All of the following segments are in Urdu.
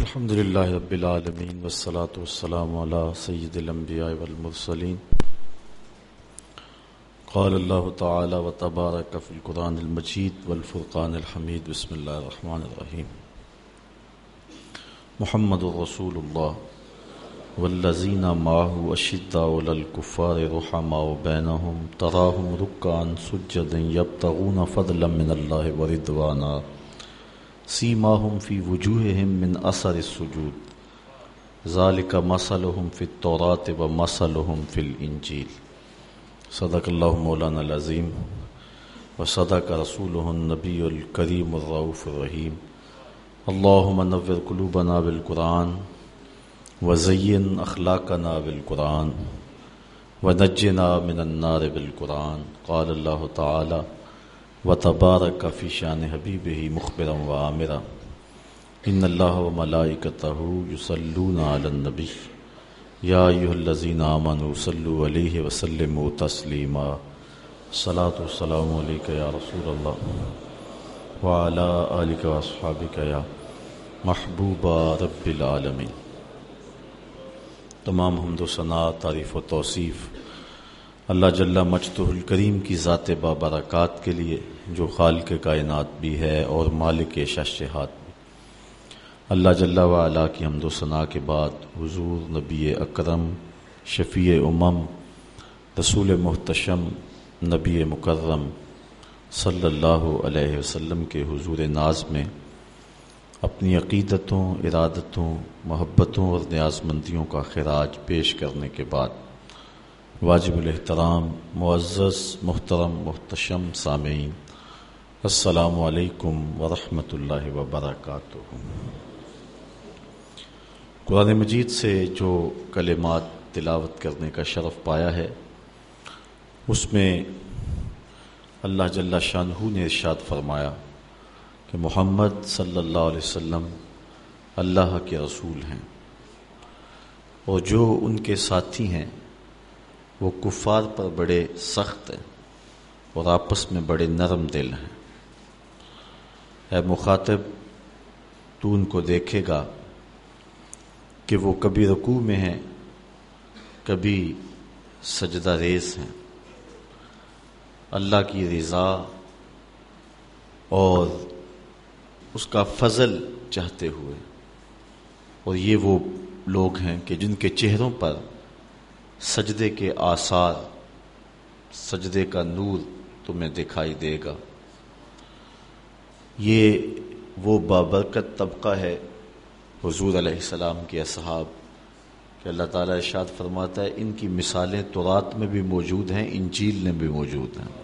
الحمد لله رب العالمين والصلاة والسلام على سيد الأنبياء والمرسلين قال الله تعالى وتبارك في القرآن المجيد والفرقان الحميد بسم الله الرحمن الرحيم محمد رسول الله والذين معه أشداء للكفار رحماء بينهم تراهم ركعا سجدا يبتغون فضلا من الله ورضوانا سیماہم فی وجوہہم من اثر السجود، ذالک مسلہم فی التورات و مسلہم فی الانجیل۔ صدق اللہ مولانا العظیم و صدق رسولہ النبی الکریم الرعوف الرحیم۔ اللہم نور قلوبنا بالقرآن وزین اخلاقنا بالقرآن ونجنا من النار بالقرآن۔ قال اللہ تعالی و تبارک فی شان حبیب ہی مخبرم و عامرہ ان اللہ و ملائکتہ یصلون علی النبی یا ایہا الذین آمنوا صلو علیہ وسلم تسلیما صلاة والسلام علیک یا رسول اللہ وعلا آلک و اصحابک یا محبوب رب العالمین تمام حمد و ثناء، تعریف و توصیف. اللہ جل مجتہ الکریم کی ذات بابرکات کے لیے جو خالق کائنات بھی ہے اور مالک ششہات بھی۔ اللہ جل وعلا کی حمد و ثناء کے بعد حضور نبی اکرم، شفیع امم، رسول محتشم، نبی مکرم صلی اللہ علیہ وسلم کے حضور ناز میں اپنی عقیدتوں، ارادتوں، محبتوں اور نیاز مندیوں کا خراج پیش کرنے کے بعد واجب الاحترام، معزز، محترم، محتشم، سامعین۔ السلام علیکم ورحمۃ اللہ وبرکاتہ۔ قرآن مجید سے جو کلمات تلاوت کرنے کا شرف پایا ہے، اس میں اللہ جل شاہ نے ارشاد فرمایا کہ محمد صلی اللہ علیہ وسلم اللہ کے رسول ہیں اور جو ان کے ساتھی ہیں وہ کفار پر بڑے سخت ہیں اور آپس میں بڑے نرم دل ہیں۔ اے مخاطب، تو ان کو دیکھے گا کہ وہ کبھی رکوع میں ہیں، کبھی سجدہ ریز ہیں۔ اللہ کی رضا اور اس کا فضل چاہتے ہوئے۔ اور یہ وہ لوگ ہیں کہ جن کے چہروں پر سجدے کے آثار، سجدے کا نور تمہیں دکھائی دے گا۔ یہ وہ بابرکت طبقہ ہے حضور علیہ السلام کے اصحاب۔ کہ اللہ تعالیٰ ارشاد فرماتا ہے، ان کی مثالیں تورات میں بھی موجود ہیں، انجیل میں بھی موجود ہیں۔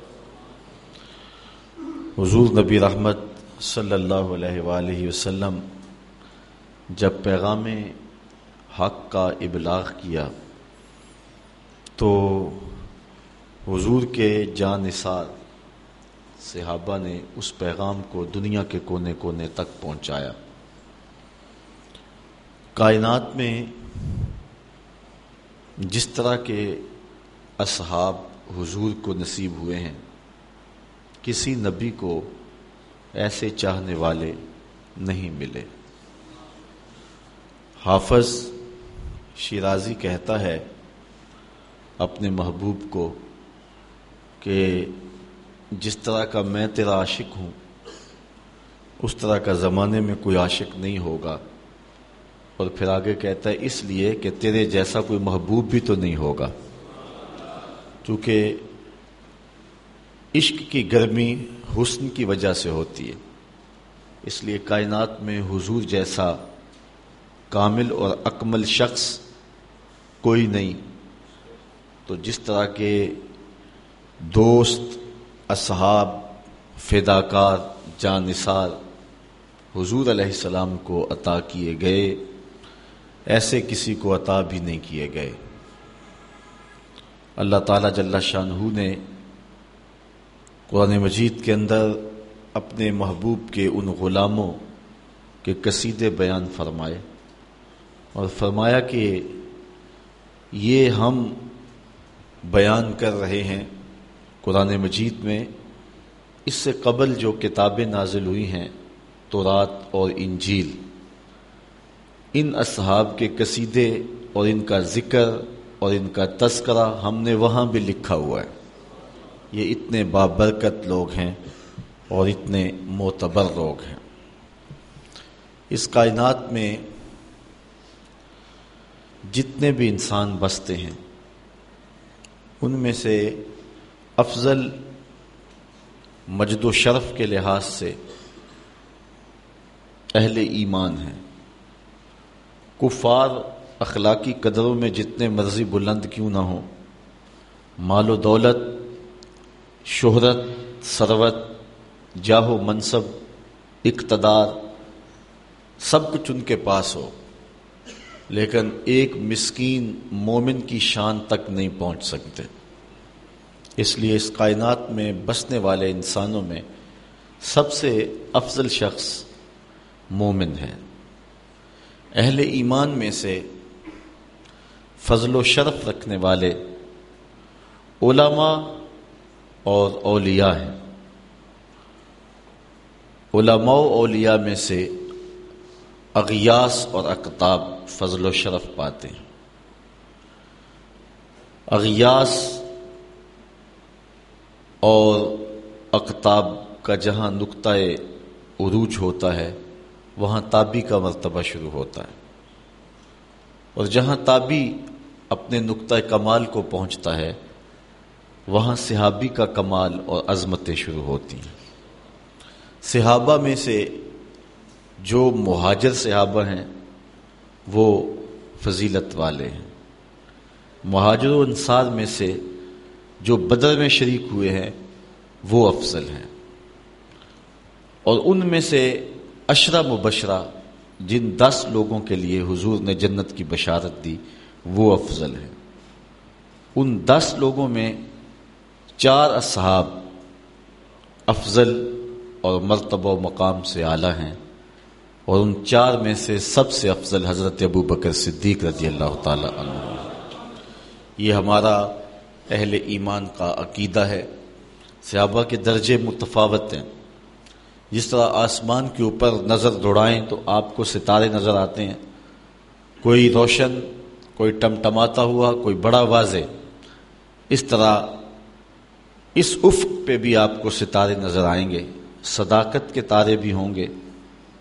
حضور نبی رحمت صلی اللہ علیہ وآلہ وسلم جب پیغام حق کا ابلاغ کیا تو حضور کے جان نثار صحابہ نے اس پیغام کو دنیا کے کونے کونے تک پہنچایا۔ کائنات میں جس طرح کے اصحاب حضور کو نصیب ہوئے ہیں، کسی نبی کو ایسے چاہنے والے نہیں ملے۔ حافظ شیرازی کہتا ہے اپنے محبوب کو کہ جس طرح کا میں تیرا عاشق ہوں، اس طرح کا زمانے میں کوئی عاشق نہیں ہوگا۔ اور پھر آگے کہتا ہے، اس لیے کہ تیرے جیسا کوئی محبوب بھی تو نہیں ہوگا۔ کیونکہ عشق کی گرمی حسن کی وجہ سے ہوتی ہے۔ اس لیے کائنات میں حضور جیسا کامل اور اکمل شخص کوئی نہیں۔ تو جس طرح کے دوست، اصحاب، فداکار، جانثار حضور علیہ السلام کو عطا کیے گئے، ایسے کسی کو عطا بھی نہیں کیے گئے۔ اللہ تعالیٰ جل شاہ نے قرآن مجید کے اندر اپنے محبوب کے ان غلاموں کے قصیدے بیان فرمائے اور فرمایا کہ یہ ہم بیان کر رہے ہیں قرآن مجید میں، اس سے قبل جو کتابیں نازل ہوئی ہیں، تورات اور انجیل۔ ان اصحاب کے قصیدے اور ان کا ذکر اور ان کا تذکرہ ہم نے وہاں بھی لکھا ہوا ہے۔ یہ اتنے بابرکت لوگ ہیں اور اتنے معتبر لوگ ہیں۔ اس کائنات میں جتنے بھی انسان بستے ہیں ان میں سے افضل مجد و شرف کے لحاظ سے اہل ایمان ہیں۔ کفار اخلاقی قدروں میں جتنے مرضی بلند کیوں نہ ہوں۔ مال و دولت، شہرت، ثروت، جاہ و منصب، اقتدار، سب کچھ ان کے پاس ہو۔ لیکن ایک مسکین مومن کی شان تک نہیں پہنچ سکتے۔ اس لیے اس کائنات میں بسنے والے انسانوں میں سب سے افضل شخص مومن ہے۔ اہل ایمان میں سے فضل و شرف رکھنے والے علماء اور اولیاء ہیں۔ علماء و اولیاء میں سے اغیاس اور اقتاب فضل و شرف پاتے ہیں۔ اغیاس اور اقتاب کا جہاں نقطۂ عروج ہوتا ہے، وہاں تابی کا مرتبہ شروع ہوتا ہے۔ اور جہاں تابی اپنے نقطۂ کمال کو پہنچتا ہے، وہاں صحابی کا کمال اور عظمتیں شروع ہوتی ہیں۔ صحابہ میں سے جو مہاجر صحابہ ہیں وہ فضیلت والے ہیں۔ مہاجر و انصار میں سے جو بدر میں شریک ہوئے ہیں، وہ افضل ہیں۔ اور ان میں سے اشرا مبشرہ، جن دس لوگوں کے لیے حضور نے جنت کی بشارت دی، وہ افضل ہیں۔ ان دس لوگوں میں چار اصحاب افضل اور مرتبہ و مقام سے اعلیٰ ہیں۔ اور ان چار میں سے سب سے افضل حضرت ابو بکر صدیق رضی اللہ تعالی عنہ۔ یہ ہمارا اہل ایمان کا عقیدہ ہے۔ صحابہ کے درجے متفاوت ہیں۔ جس طرح آسمان کے اوپر نظر دوڑائیں تو آپ کو ستارے نظر آتے ہیں۔ کوئی روشن، کوئی ٹمٹماتا ہوا، کوئی بڑا واضح۔ اس طرح اس افق پہ بھی آپ کو ستارے نظر آئیں گے۔ صداقت کے تارے بھی ہوں گے۔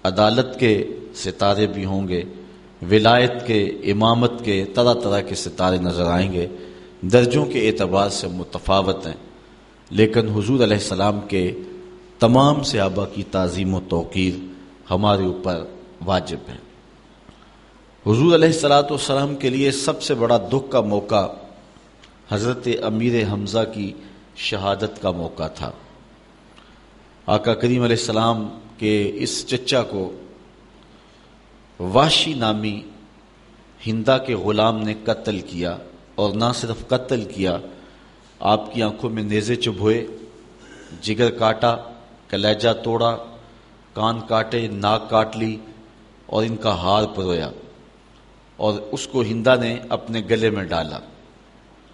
عدالت کے ستارے بھی ہوں گے، ولایت کے، امامت کے، طرح طرح کے ستارے نظر آئیں گے۔ درجوں کے اعتبار سے متفاوت ہیں۔ لیکن حضور علیہ السلام کے تمام صحابہ کی تعظیم و توقیر ہمارے اوپر واجب ہے۔ حضور علیہ السلاۃ والسلام کے لیے سب سے بڑا دکھ کا موقع حضرت امیر حمزہ کی شہادت کا موقع تھا۔ آقا کریم علیہ السلام کے اس چچا کو واشی نامی ہندا کے غلام نے قتل کیا اور نہ صرف قتل کیا، آپ کی آنکھوں میں نیزے چبھوئے، جگر کاٹا، کلیجہ توڑا، کان کاٹے، ناک کاٹ لی اور ان کا ہار پرویا اور اس کو ہندا نے اپنے گلے میں ڈالا۔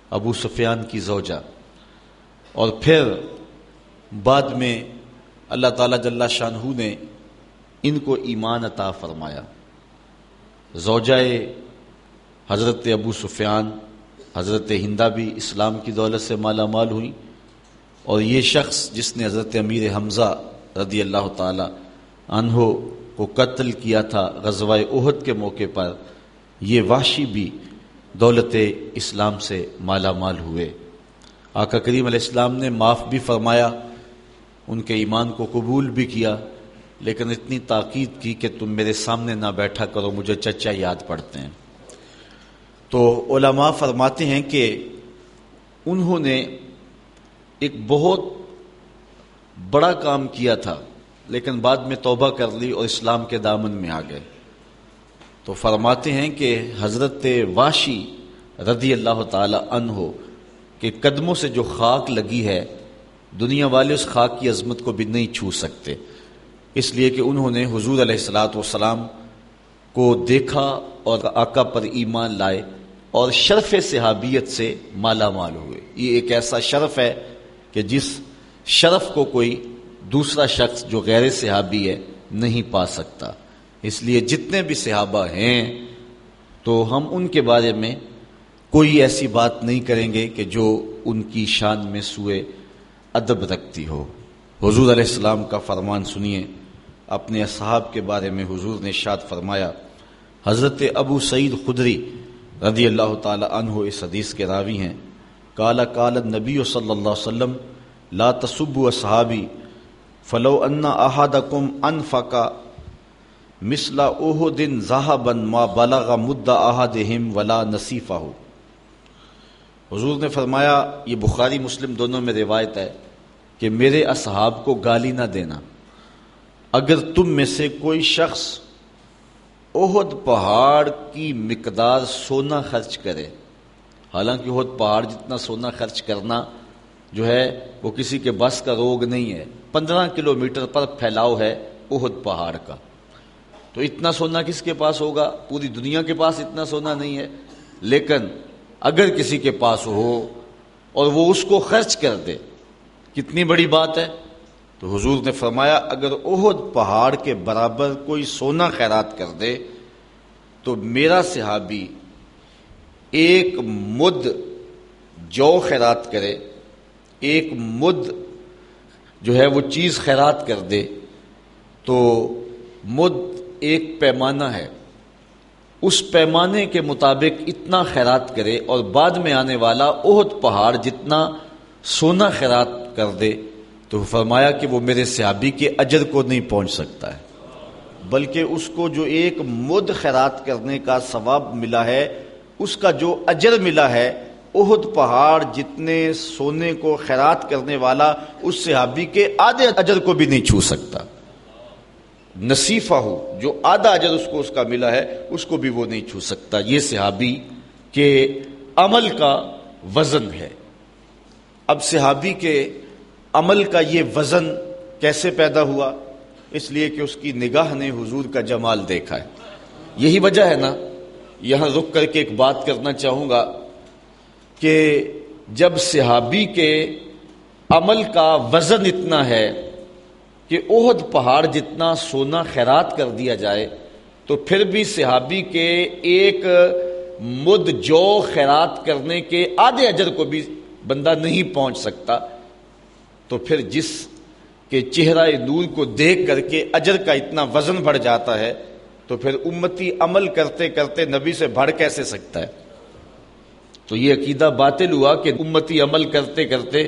ابو سفیان کی زوجہ اور پھر بعد میں اللہ تعالیٰ جل شاہ نے ان کو ایمان عطا فرمایا۔ زوجائے حضرت ابو سفیان، حضرت ہندا بھی اسلام کی دولت سے مالا مال ہوئی اور یہ شخص جس نے حضرت امیر حمزہ رضی اللہ تعالی عنہ کو قتل کیا تھا غزوہ عہد کے موقع پر، یہ واشی بھی دولت اسلام سے مالا مال ہوئے۔ آقا کریم علیہ السلام نے معاف بھی فرمایا۔ ان کے ایمان کو قبول بھی کیا، لیکن اتنی تاکید کی کہ تم میرے سامنے نہ بیٹھا کرو، مجھے چچا یاد پڑتے ہیں۔ تو علماء فرماتے ہیں کہ انہوں نے ایک بہت بڑا کام کیا تھا، لیکن بعد میں توبہ کر لی اور اسلام کے دامن میں آ گئے۔ تو فرماتے ہیں کہ حضرت واشی رضی اللہ تعالی عنہ کے قدموں سے جو خاک لگی ہے دنیا والے اس خاک کی عظمت کو بھی نہیں چھو سکتے۔ اس لیے کہ انہوں نے حضور علیہ السلاۃ والسلام کو دیکھا اور آقا پر ایمان لائے اور شرف صحابیت سے مالا مال ہوئے۔ یہ ایک ایسا شرف ہے کہ جس شرف کو کوئی دوسرا شخص جو غیر صحابی ہے نہیں پا سکتا۔ اس لیے جتنے بھی صحابہ ہیں تو ہم ان کے بارے میں کوئی ایسی بات نہیں کریں گے کہ جو ان کی شان میں سوئے۔ ادب رکھتی ہو۔ حضور علیہ السلام کا فرمان سنیے۔ اپنے اصحاب کے بارے میں حضور نے شاد فرمایا، حضرت ابو سعید خدری رضی اللہ تعالی عنہ اس حدیث کے راوی ہیں۔ کالا کال نبی صلی اللہ علیہ وسلم، لا تصب اصحابی، فلو انا احادہ کم ان احدکم انفقا مثلا اوہ دن ذہبن ما بلغ مدہ احدہم ولا نصیفہ۔ حضور نے فرمایا، یہ بخاری مسلم دونوں میں روایت ہے۔ کہ میرے اصحاب کو گالی نہ دینا۔ اگر تم میں سے کوئی شخص عہد پہاڑ کی مقدار سونا خرچ کرے، حالانکہ عہد پہاڑ جتنا سونا خرچ کرنا جو ہے، وہ کسی کے بس کا روگ نہیں ہے، پندرہ کلو میٹر پر پھیلاؤ ہے عہد پہاڑ کا۔ تو اتنا سونا کس کے پاس ہوگا؟ پوری دنیا کے پاس اتنا سونا نہیں ہے۔ لیکن اگر کسی کے پاس ہو اور وہ اس کو خرچ کر دے کتنی بڑی بات ہے؟ تو حضور نے فرمایا، اگر عہد پہاڑ کے برابر کوئی سونا خیرات کر دے، تو میرا صحابی ایک مد جو خیرات کرے، ایک مد جو ہے وہ چیز خیرات کر دے، تو مد ایک پیمانہ ہے۔ اس پیمانے کے مطابق اتنا خیرات کرے اور بعد میں آنے والا عہد پہاڑ جتنا سونا خیرات کر دے تو فرمایا کہ وہ میرے صحابی کے اجر کو نہیں پہنچ سکتا ہے۔ بلکہ اس کو جو ایک مد خیرات کرنے کا ثواب ملا ہے، اس کا جو اجر ملا ہے اہد پہاڑ جتنے سونے کو خیرات کرنے والا اس صحابی کے آدھے اجر کو بھی نہیں چھو سکتا۔ نصیفہ ہو، جو آدھا اجر اس کو اس کا ملا ہے، اس کو بھی وہ نہیں چھو سکتا۔ یہ صحابی کے عمل کا وزن ہے۔ اب صحابی کے عمل کا یہ وزن کیسے پیدا ہوا؟ اس لیے کہ اس کی نگاہ نے حضور کا جمال دیکھا ہے۔ یہی وجہ ہے نا، یہاں رک کر کے ایک بات کرنا چاہوں گا کہ جب صحابی کے عمل کا وزن اتنا ہے کہ عہد پہاڑ جتنا سونا خیرات کر دیا جائے، تو پھر بھی صحابی کے ایک مد جو خیرات کرنے کے آدھے اجر کو بھی بندہ نہیں پہنچ سکتا۔ تو پھر جس کے چہرہ نور کو دیکھ کر کے اجر کا اتنا وزن بڑھ جاتا ہے، تو پھر امتی عمل کرتے کرتے نبی سے بڑھ کیسے سکتا ہے؟ تو یہ عقیدہ باطل ہوا کہ امتی عمل کرتے کرتے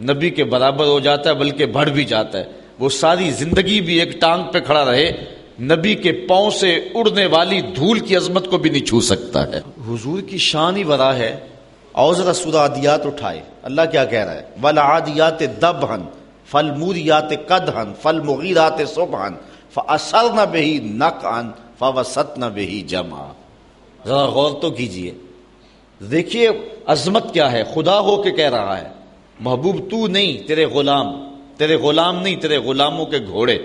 نبی کے برابر ہو جاتا ہے، بلکہ بڑھ بھی جاتا ہے۔ وہ ساری زندگی بھی ایک ٹانگ پہ کھڑا رہے، نبی کے پاؤں سے اڑنے والی دھول کی عظمت کو بھی نہیں چھو سکتا ہے۔ حضور کی شان ہی ورا ہے اوزر سرادیات اٹھائے۔ اللہ کیا کہہ رہا ہے؟ ول آدیات دب ہن فل موریات کد ہن فل مغیرات صبح فصل نہ بہی نق ان فوسط نہ بہی جمع ذرا غور تو کیجیے۔ دیکھیے عظمت کیا ہے، خدا ہو کے کہہ رہا ہے، محبوب تو نہیں تیرے غلام تیرے غلام نہیں تیرے غلاموں کے گھوڑے۔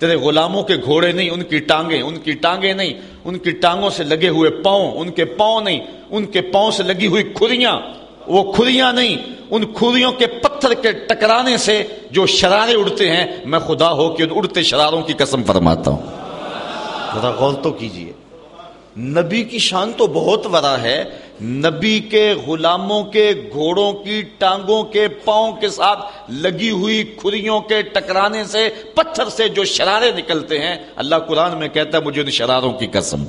تیرے غلاموں کے گھوڑے نہیں، ان کی ٹانگیں، ان کی ٹانگیں نہیں، ان کی ٹانگوں سے لگے ہوئے پاؤں، ان کے پاؤں نہیں، ان کے پاؤں سے لگی ہوئی کھریاں، وہ کھریاں نہیں، ان کھریوں کے پتھر کے ٹکرانے سے جو شرارے اڑتے ہیں، میں خدا ہو کہ ان اڑتے شراروں کی قسم فرماتا ہوں۔ ذرا غور تو کیجیے۔ نبی کی شان تو بہت بڑا ہے۔ نبی کے غلاموں کے گھوڑوں کی ٹانگوں کے پاؤں کے ساتھ لگی ہوئی کھریوں کے ٹکرانے سے، پتھر سے جو شرارے نکلتے ہیں۔ اللہ قرآن میں کہتا ہے، مجھے ان شراروں کی قسم۔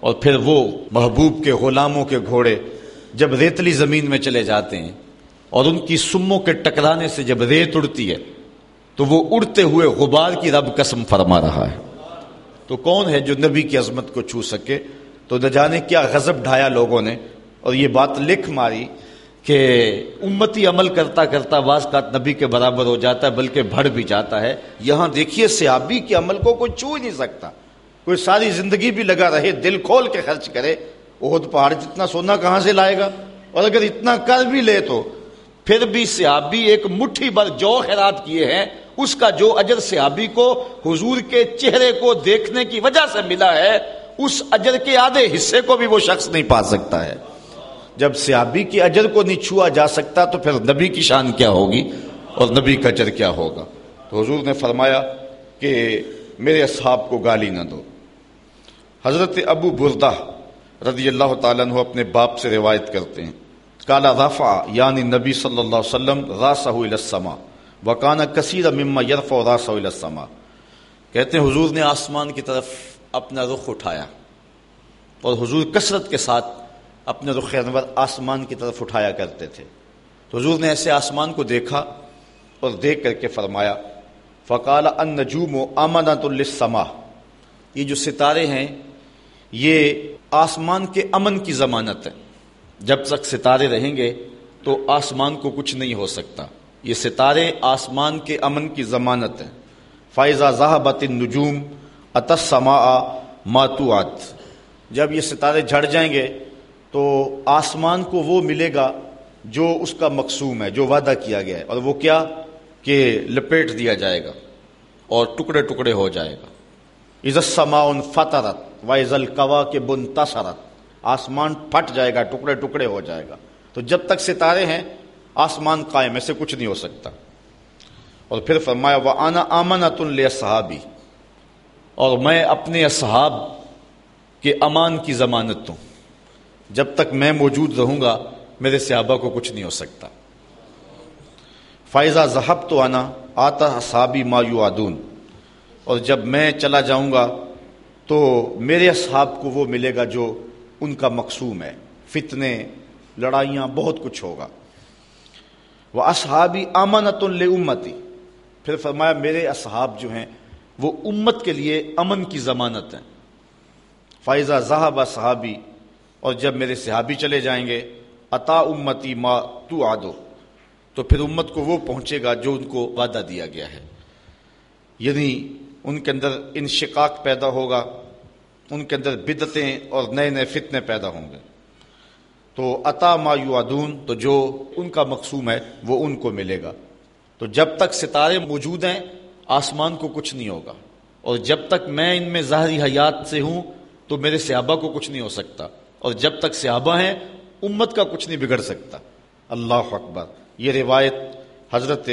اور پھر وہ محبوب کے غلاموں کے گھوڑے جب ریتلی زمین میں چلے جاتے ہیں اور ان کی سموں کے ٹکرانے سے جب ریت اڑتی ہے، تو وہ اڑتے ہوئے غبار کی رب قسم فرما رہا ہے۔ تو کون ہے جو نبی کی عظمت کو چھو سکے؟ تو نہ جانے کیا غضب ڈھایا لوگوں نے؟ اور یہ بات لکھ ماری کہ امتی عمل کرتا کرتا بعض کا نبی کے برابر ہو جاتا ہے، بلکہ بڑھ بھی جاتا ہے۔ یہاں دیکھیے سیابی کے عمل کو کوئی چھو ہی نہیں سکتا۔ کوئی ساری زندگی بھی لگا رہے، دل کھول کے خرچ کرے عہد پہاڑ جتنا سونا کہاں سے لائے گا؟ اور اگر اتنا کر بھی لے تو پھر بھی سیابی ایک مٹھی بھر جو خیرات کیے ہیں اس کا جو اجر سیابی کو، حضور کے چہرے کو دیکھنے کی وجہ سے ملا ہے، اس اجر کے آدھے حصے کو بھی وہ شخص نہیں پا سکتا ہے۔ جب سیابی کی اجر کو نہیں چھوا جا سکتا تو پھر نبی کی شان کیا ہوگی اور نبی کا اجر کیا ہوگا؟ تو حضور نے فرمایا کہ میرے اصحاب کو گالی نہ دو۔ حضرت ابو بردہ رضی اللہ تعالیٰ عنہ اپنے باپ سے روایت کرتے ہیں۔ کالا رافع یعنی نبی صلی اللہ علیہ وسلم، راسہ السما وکانا کثیر مما یرف و راسہ السما کہتے ہیں حضور نے آسمان کی طرف اپنا رخ اٹھایا اور حضور کثرت کے ساتھ اپنے رخ انور آسمان کی طرف اٹھایا کرتے تھے۔ تو حضور نے ایسے آسمان کو دیکھا اور دیکھ کر کے فرمایا، فقال ان نجوم و امانت السما یہ جو ستارے ہیں، یہ آسمان کے امن کی ضمانت ہے۔ جب تک ستارے رہیں گے تو آسمان کو کچھ نہیں ہو سکتا۔ یہ ستارے آسمان کے امن کی ضمانت ہیں۔ فائزہ ذہبت نجوم اتسما ماتوات جب یہ ستارے جھڑ جائیں گے تو آسمان کو وہ ملے گا جو اس کا مقصوم ہے، جو وعدہ کیا گیا ہے۔ اور وہ کیا؟ کہ لپیٹ دیا جائے گا اور ٹکڑے ٹکڑے ہو جائے گا۔ عزت سما ان فترت و عزل قوا کے بن تسرت آسمان پھٹ جائے گا، ٹکڑے ٹکڑے ہو جائے گا۔ تو جب تک ستارے ہیں آسمان قائم ایسے کچھ نہیں ہو سکتا۔ اور پھر فرمایا وہ آنا آمنت صحابی اور میں اپنے اصحاب کے امان کی ضمانت دوں جب تک میں موجود رہوں گا، میرے صحابہ کو کچھ نہیں ہو سکتا۔ فائزہ ذہب تو آنا آتا صحابی مایو آدون اور جب میں چلا جاؤں گا، تو میرے اصحاب کو وہ ملے گا جو ان کا مقصوم ہے۔ فتنے، لڑائیاں، بہت کچھ ہوگا۔ وہ اصحابی امنت امتی پھر فرمایا میرے اصحاب جو ہیں وہ امت کے لیے امن کی ضمانت ہیں. فائزہ ذہب صحابی اور جب میرے صحابی چلے جائیں گے عطا امتی ما تو آدو تو پھر امت کو وہ پہنچے گا جو ان کو وعدہ دیا گیا ہے۔ یعنی ان کے اندر انشقاق پیدا ہوگا، ان کے اندر بدتیں اور نئے نئے فتنے پیدا ہوں گے۔ تو عطا ما یعدون تو جو ان کا مقصوم ہے، وہ ان کو ملے گا۔ تو جب تک ستارے موجود ہیں، آسمان کو کچھ نہیں ہوگا۔ اور جب تک میں ان میں ظاہری حیات سے ہوں، تو میرے صحابہ کو کچھ نہیں ہو سکتا۔ اور جب تک صحابہ ہیں، امت کا کچھ نہیں بگڑ سکتا۔ اللہ اکبر۔ یہ روایت حضرت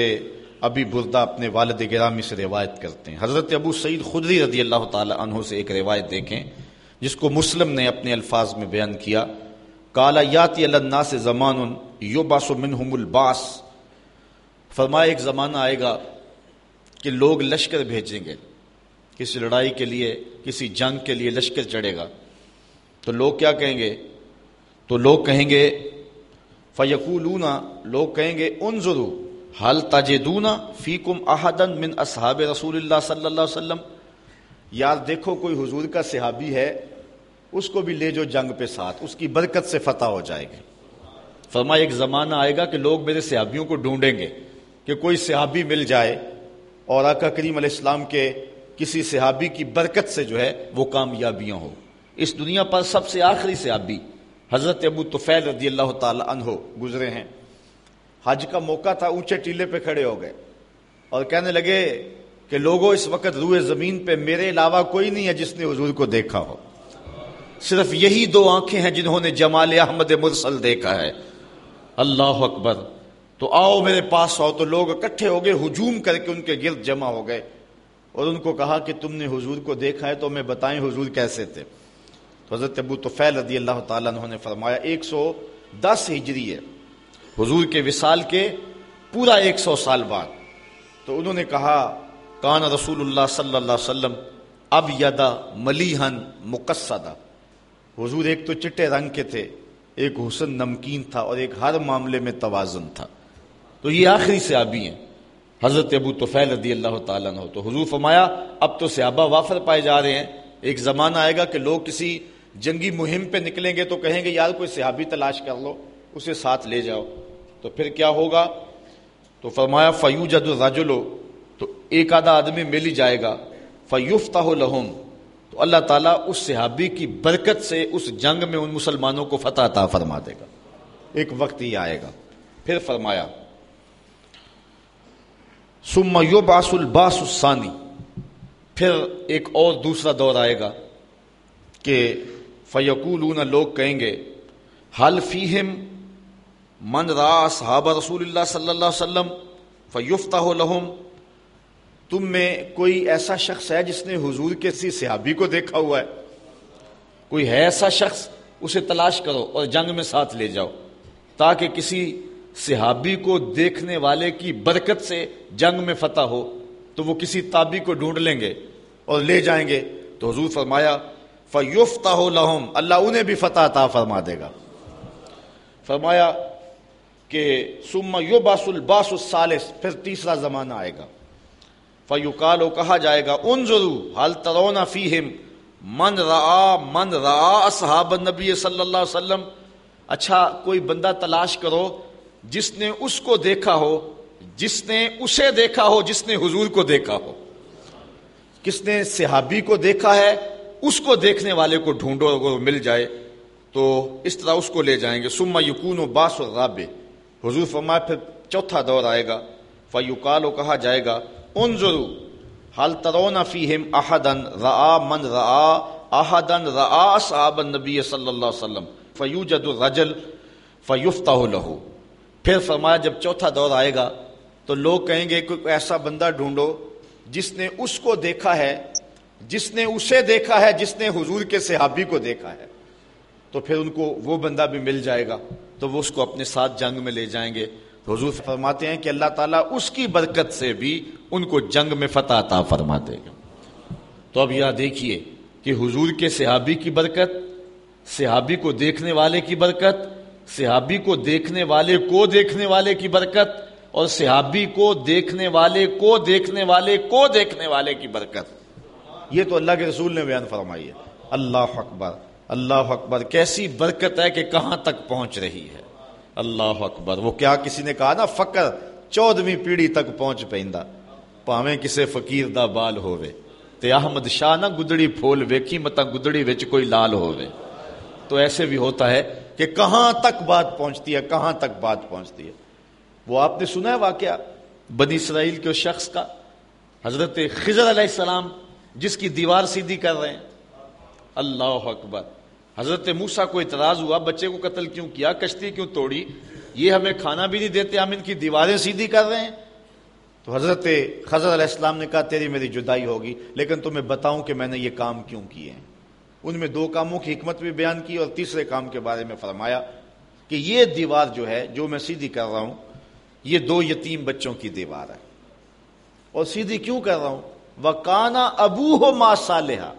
ابھی بردہ اپنے والد گرامی سے روایت کرتے ہیں۔ حضرت ابو سعید خدری رضی اللہ تعالی عنہ سے ایک روایت دیکھیں، جس کو مسلم نے اپنے الفاظ میں بیان کیا۔ کالا یاتی اللہ سے زمان یو باس منہم الباس فرمایا، ایک زمانہ آئے گا کہ لوگ لشکر بھیجیں گے۔ کسی لڑائی کے لیے، کسی جنگ کے لیے لشکر چڑھے گا۔ تو لوگ کیا کہیں گے؟ تو لوگ کہیں گے فیقولونا لوگ کہیں گے ان ضرور حل تجدونا فیکم احدن من اصحاب رسول اللہ صلی اللہ علیہ وسلم؟ یار، دیکھو، کوئی حضور کا صحابی ہے اس کو بھی لے جو جنگ پہ ساتھ، اس کی برکت سے فتح ہو جائے گی۔ فرمایا، ایک زمانہ آئے گا کہ لوگ میرے صحابیوں کو ڈھونڈیں گے کہ کوئی صحابی مل جائے اور آقا کریم علیہ السلام کے کسی صحابی کی برکت سے جو ہے وہ کامیابیاں ہو اس دنیا پر سب سے آخری صحابی حضرت ابو توفیل رضی اللہ تعالی عنہ گزرے ہیں۔ حج کا موقع تھا، اونچے ٹیلے پہ کھڑے ہو گئے اور کہنے لگے کہ لوگوں اس وقت روئے زمین پہ میرے علاوہ کوئی نہیں ہے جس نے حضور کو دیکھا ہو۔ صرف یہی دو آنکھیں ہیں جنہوں نے جمال احمد مرسل دیکھا ہے۔ اللہ اکبر۔ تو آؤ میرے پاس آؤ۔ تو لوگ اکٹھے ہو گئے، ہجوم کر کے ان کے گرد جمع ہو گئے۔ اور ان کو کہا کہ تم نے حضور کو دیکھا ہے تو ہمیں بتائیں حضور کیسے تھے۔ تو حضرت ابو تو رضی اللہ تعالیٰ نے فرمایا، ایک سو دس ہجری ہے۔ حضور کے وصال کے پورا ایک سو سال بعد۔ تو انہوں نے کہا، کان رسول اللہ صلی اللہ علیہ وسلم اب یدا ملیحن مقصدہ۔ حضور ایک تو چٹے رنگ کے تھے، ایک حسن نمکین تھا اور ایک ہر معاملے میں توازن تھا۔ تو یہ آخری صحابی ہیں۔ حضرت ابو توفیل رضی اللہ تعالیٰ نے تو حضور فرمایا، اب تو صحابہ وافر پائے جا رہے ہیں۔ ایک زمانہ آئے گا کہ لوگ کسی جنگی مہم پہ نکلیں گے تو کہیں گے، یار کوئی صحابی تلاش کر لو، اسے ساتھ لے جاؤ۔ تو پھر کیا ہوگا؟ تو فرمایا فیو جد الرجلو تو ایک آدھا آدمی مل ہی جائے گا۔ فیوفتا لہم تو اللہ تعالیٰ اس صحابی کی برکت سے اس جنگ میں ان مسلمانوں کو فتح عطا فرما دے گا۔ ایک وقت ہی آئے گا۔ پھر فرمایا سم یو باس الباس السانی پھر ایک اور دوسرا دور آئے گا کہ فیقول لوگ کہیں گے حل فیہم من را صحابہ رسول اللہ صلی اللہ علیہ وسلم فیفتہ لہم تم میں کوئی ایسا شخص ہے جس نے حضور کے کسی صحابی کو دیکھا ہوا ہے؟ کوئی ہے ایسا شخص؟ اسے تلاش کرو اور جنگ میں ساتھ لے جاؤ، تاکہ کسی صحابی کو دیکھنے والے کی برکت سے جنگ میں فتح ہو۔ تو وہ کسی تابی کو ڈھونڈ لیں گے اور لے جائیں گے۔ تو حضور فرمایا فیوفتا لہم اللہ انہیں بھی فتح عطا فرما دے گا۔ فرمایا کہ سما یو باس الباس السالس پھر تیسرا زمانہ آئے گا۔ فیوکالو کہا جائے گا ان ضرور حل ترونا فیہم من را من را اصحاب نبی صلی اللہ علیہ وسلم؟ اچھا کوئی بندہ تلاش کرو، جس نے اس کو دیکھا ہو، جس نے اسے دیکھا ہو، جس نے حضور کو دیکھا ہو۔ کس نے صحابی کو دیکھا ہے، اس کو دیکھنے والے کو ڈھونڈو، اگر مل جائے تو اس طرح اس کو لے جائیں گے۔ سما یقون و باس و رابے حضور فرمائے پھر چوتھا دور آئے گا۔ فیوکال و کہا جائے گا ان ضرور حل ترون فیہم احدن را من را احدن را صحاب النبی صلی اللہ علیہ وسلم فیوجد الرجل فیفتح لہو پھر فرمایا، جب چوتھا دور آئے گا، تو لوگ کہیں گے، کوئی ایسا بندہ ڈھونڈو جس نے اس کو دیکھا ہے، جس نے اسے دیکھا ہے، جس نے حضور کے صحابی کو دیکھا ہے۔ تو پھر ان کو وہ بندہ بھی مل جائے گا، تو وہ اس کو اپنے ساتھ جنگ میں لے جائیں گے۔ تو حضور فرماتے ہیں کہ اللہ تعالیٰ اس کی برکت سے بھی ان کو جنگ میں فتح عطا فرما دے گا تو اب یہاں دیکھیے کہ حضور کے صحابی کی برکت، صحابی کو دیکھنے والے کی برکت، صحابی کو دیکھنے والے کو دیکھنے والے کی برکت اور صحابی کو دیکھنے والے کو دیکھنے والے کو دیکھنے والے کی برکت۔ یہ تو اللہ کے رسول نے بیان فرمائی ہے۔ اللہ اکبر اللہ اکبر، کیسی برکت ہے کہ کہاں تک پہنچ رہی ہے۔ اللہ اکبر۔ وہ کیا کسی نے کہا نا، فقر چودویں پیڑھی تک پہنچ پہندا پاویں کسے فقیر دا بال ہووے۔ تے احمد شاہ نہ گدڑی پھول ویکھی متا گدڑی وچ کوئی لال ہووے۔ تو ایسے بھی ہوتا ہے کہ کہاں تک بات پہنچتی ہے، کہاں تک بات پہنچتی ہے۔ وہ آپ نے سنا ہے واقعہ بنی اسرائیل کے شخص کا، حضرت خضر علیہ السلام، جس کی دیوار سیدھی کر رہے ہیں۔ اللہ اکبر۔ حضرت موسا کو اعتراض ہوا، بچے کو قتل کیوں کیا؟ کشتی کیوں توڑی؟ یہ ہمیں کھانا بھی نہیں دیتے، ہم ان کی دیواریں سیدھی کر رہے ہیں۔ تو حضرت خضر علیہ السلام نے کہا، تیری میری جدائی ہوگی، لیکن تمہیں بتاؤں کہ میں نے یہ کام کیوں کیے ہیں۔ ان میں دو کاموں کی حکمت بھی بیان کی اور تیسرے کام کے بارے میں فرمایا کہ یہ دیوار جو ہے، جو میں سیدھی کر رہا ہوں، یہ دو یتیم بچوں کی دیوار ہے۔ اور سیدھی کیوں کر رہا ہوں؟ وہ کانا ابو ہو ماں صالحہ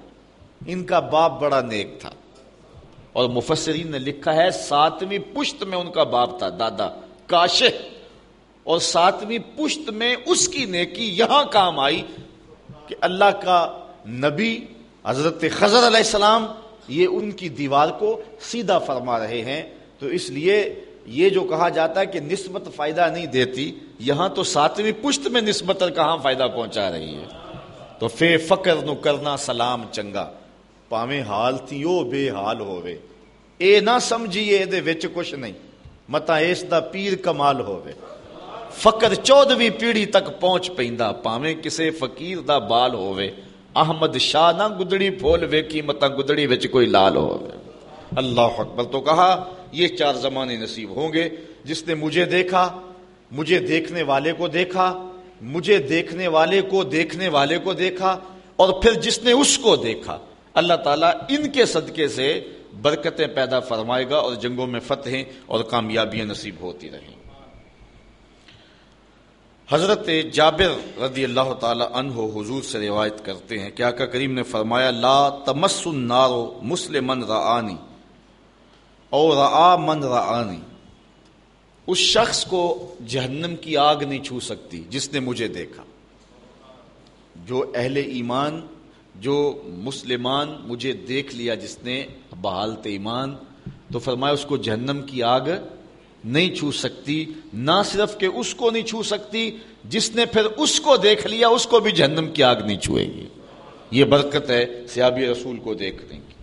ان کا باپ بڑا نیک تھا۔ اور مفسرین نے لکھا ہے، ساتویں پشت میں ان کا باپ تھا، دادا کاش اور ساتویں پشت میں اس کی نیکی یہاں کام آئی کہ اللہ کا نبی حضرت خضر علیہ السلام یہ ان کی دیوار کو سیدھا فرما رہے ہیں۔ تو اس لیے یہ جو کہا جاتا ہے کہ نسبت فائدہ نہیں دیتی، یہاں تو ساتویں پشت میں نسبت کہاں فائدہ پہنچا رہی ہے تو فے فکر نو کرنا سلام چنگا، پاویں حال تھی او بے حال ہووے۔ اے نہ سمجھیے دے وچ کچھ نہیں۔ متا اس دا پیر کمال ہووے۔ فقر چودویں پیڑھی تک پہنچ پیندا، پاویں کسے فقیر دا بال ہووے۔ احمد شاہ نہ گدڑی پھول ویکھی متا گدڑی وچ کوئی لال ہووے۔ اللہ اکبر تو کہا، یہ چار زمانے نصیب ہوں گے۔ جس نے مجھے دیکھا، مجھے دیکھنے والے کو دیکھا، مجھے دیکھنے والے کو دیکھنے والے کو دیکھا، اور پھر جس نے اس کو دیکھا۔ اللہ تعالیٰ ان کے صدقے سے برکتیں پیدا فرمائے گا اور جنگوں میں فتحیں اور کامیابیاں نصیب ہوتی رہیں۔ حضرت جابر رضی اللہ تعالی عنہ حضور سے روایت کرتے ہیں، کہ آقا کریم نے فرمایا، لا تمس النار مسلمن رآنی اور رآ من رآنی، اس شخص کو جہنم کی آگ نہیں چھو سکتی جس نے مجھے دیکھا۔ جو اہل ایمان جو مسلمان مجھے دیکھ لیا جس نے بحالت ایمان، تو فرمایا اس کو جہنم کی آگ نہیں چھو سکتی، نہ صرف کہ اس کو نہیں چھو سکتی، جس نے پھر اس کو دیکھ لیا، اس کو بھی جہنم کی آگ نہیں چھوئے گی۔ یہ برکت ہے سیابی رسول کو دیکھنے کی۔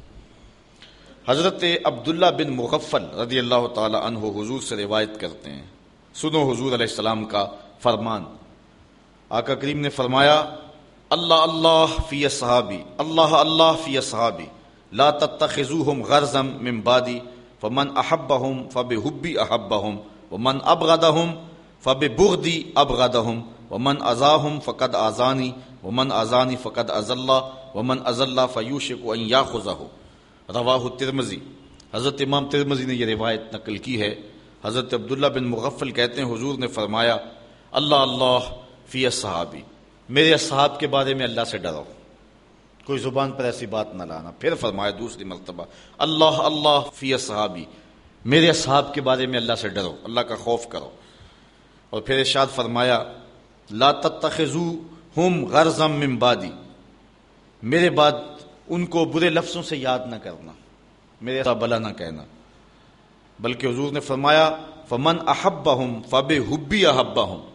حضرت عبداللہ بن مغفل رضی اللہ تعالی عنہ حضور سے روایت کرتے ہیں۔ سنو حضور علیہ السلام کا فرمان۔ آقا کریم نے فرمایا اللہ اللہ فی صحابی، اللہ اللہ فی صحابی، لا تتخذوهم غرزم من بعدی، فمن احبهم فبحبی احبهم ومن ابغضهم فببغضی ابغضهم ومن ازاہم فقد آزانی ومن آزانی فقد از اللہ ومن از اللہ فیوش کو یا رواہ ترمزی حضرت امام ترمزی نے یہ روایت نقل کی ہے۔ حضرت عبداللہ بن مغفل کہتے ہیں، حضور نے فرمایا، اللہ اللہ فی صحابی۔ میرے اصحاب کے بارے میں اللہ سے ڈرو کوئی زبان پر ایسی بات نہ لانا۔ پھر فرمایا دوسری مرتبہ، اللہ اللہ فی صحابی میرے اصحاب کے بارے میں اللہ سے ڈرو اللہ کا خوف کرو۔ اور پھر ارشاد فرمایا، لا تتخذو ہم غرضم من بعدی۔ میرے بعد ان کو برے لفظوں سے یاد نہ کرنا۔ میرے بلا نہ کہنا۔ بلکہ حضور نے فرمایا، فمن احبا ہوں فب حبی احبا ہوں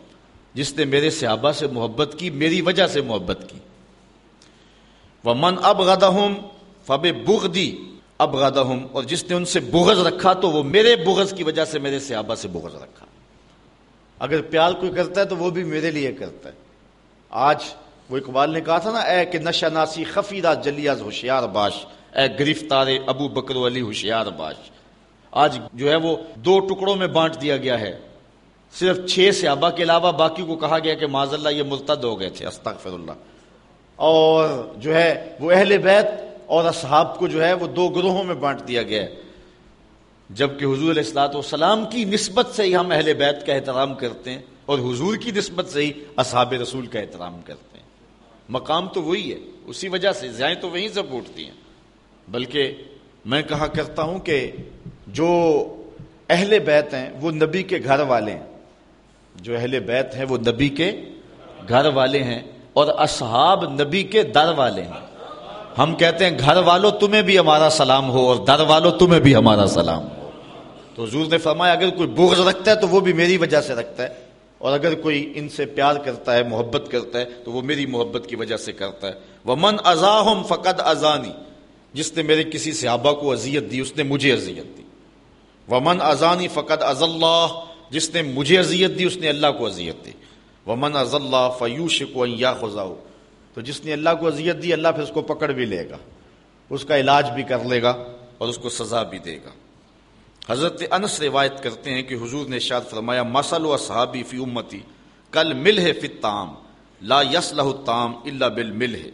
جس نے میرے صحابہ سے محبت کی، میری وجہ سے محبت کی۔ وہ من اب غدہ ہوں فب بغدی اب غدہ ہوں اور جس نے ان سے بغض رکھا تو وہ میرے بغض کی وجہ سے میرے صحابہ سے بغض رکھا۔ اگر پیار کوئی کرتا ہے تو وہ بھی میرے لیے کرتا ہے۔ آج وہ اقبال نے کہا تھا نا، اے کہ نشہ ناسی خفیدہ جلیاز ہوشیار باش، اے گرفتار ابو بکر علی ہوشیار باش۔ آج جو ہے وہ دو ٹکڑوں میں بانٹ دیا گیا ہے۔ صرف چھ صحابہ کے علاوہ باقی کو کہا گیا کہ معذ اللہ یہ مرتد ہو گئے تھے استغفر اللہ اور جو ہے وہ اہل بیت اور اصحاب کو جو ہے وہ دو گروہوں میں بانٹ دیا گیا۔ ہے جبکہ حضور علیہ السلاۃ والسلام کی نسبت سے ہی ہم اہل بیت کا احترام کرتے ہیں اور حضور کی نسبت سے ہی اصحاب رسول کا احترام کرتے ہیں۔ مقام تو وہی ہے، اسی وجہ سے زائیں تو وہیں سے پوٹتی ہیں۔ بلکہ میں کہا کرتا ہوں کہ جو اہل بیت ہیں، وہ نبی کے گھر والے ہیں۔ جو اہل بیت ہیں وہ نبی کے گھر والے ہیں اور اصحاب نبی کے در والے ہیں۔ ہم کہتے ہیں گھر والوں تمہیں بھی ہمارا سلام ہو اور در والوں تمہیں بھی ہمارا سلام ہو۔ تو حضور نے فرمایا، اگر کوئی بغض رکھتا ہے تو وہ بھی میری وجہ سے رکھتا ہے۔ اور اگر کوئی ان سے پیار کرتا ہے، محبت کرتا ہے، تو وہ میری محبت کی وجہ سے کرتا ہے۔ وہ من ازاحم فقد ازانی جس نے میرے کسی صحابہ کو اذیت دی، اس نے مجھے اذیت دی۔ ومن ازانی فقط از اللہ جس نے مجھے اذیت دی، اس نے اللہ کو اذیت دی۔ ومن از اللہ فیوش کو یا خزا تو جس نے اللہ کو اذیت دی، اللہ پھر اس کو پکڑ بھی لے گا۔ اس کا علاج بھی کر لے گا اور اس کو سزا بھی دے گا۔ حضرت انس روایت کرتے ہیں کہ حضور نے شاد فرمایا، مسل و صحابی فی امتی کل مل ہے تام لا یس لہ تام اللہ بل مل ہے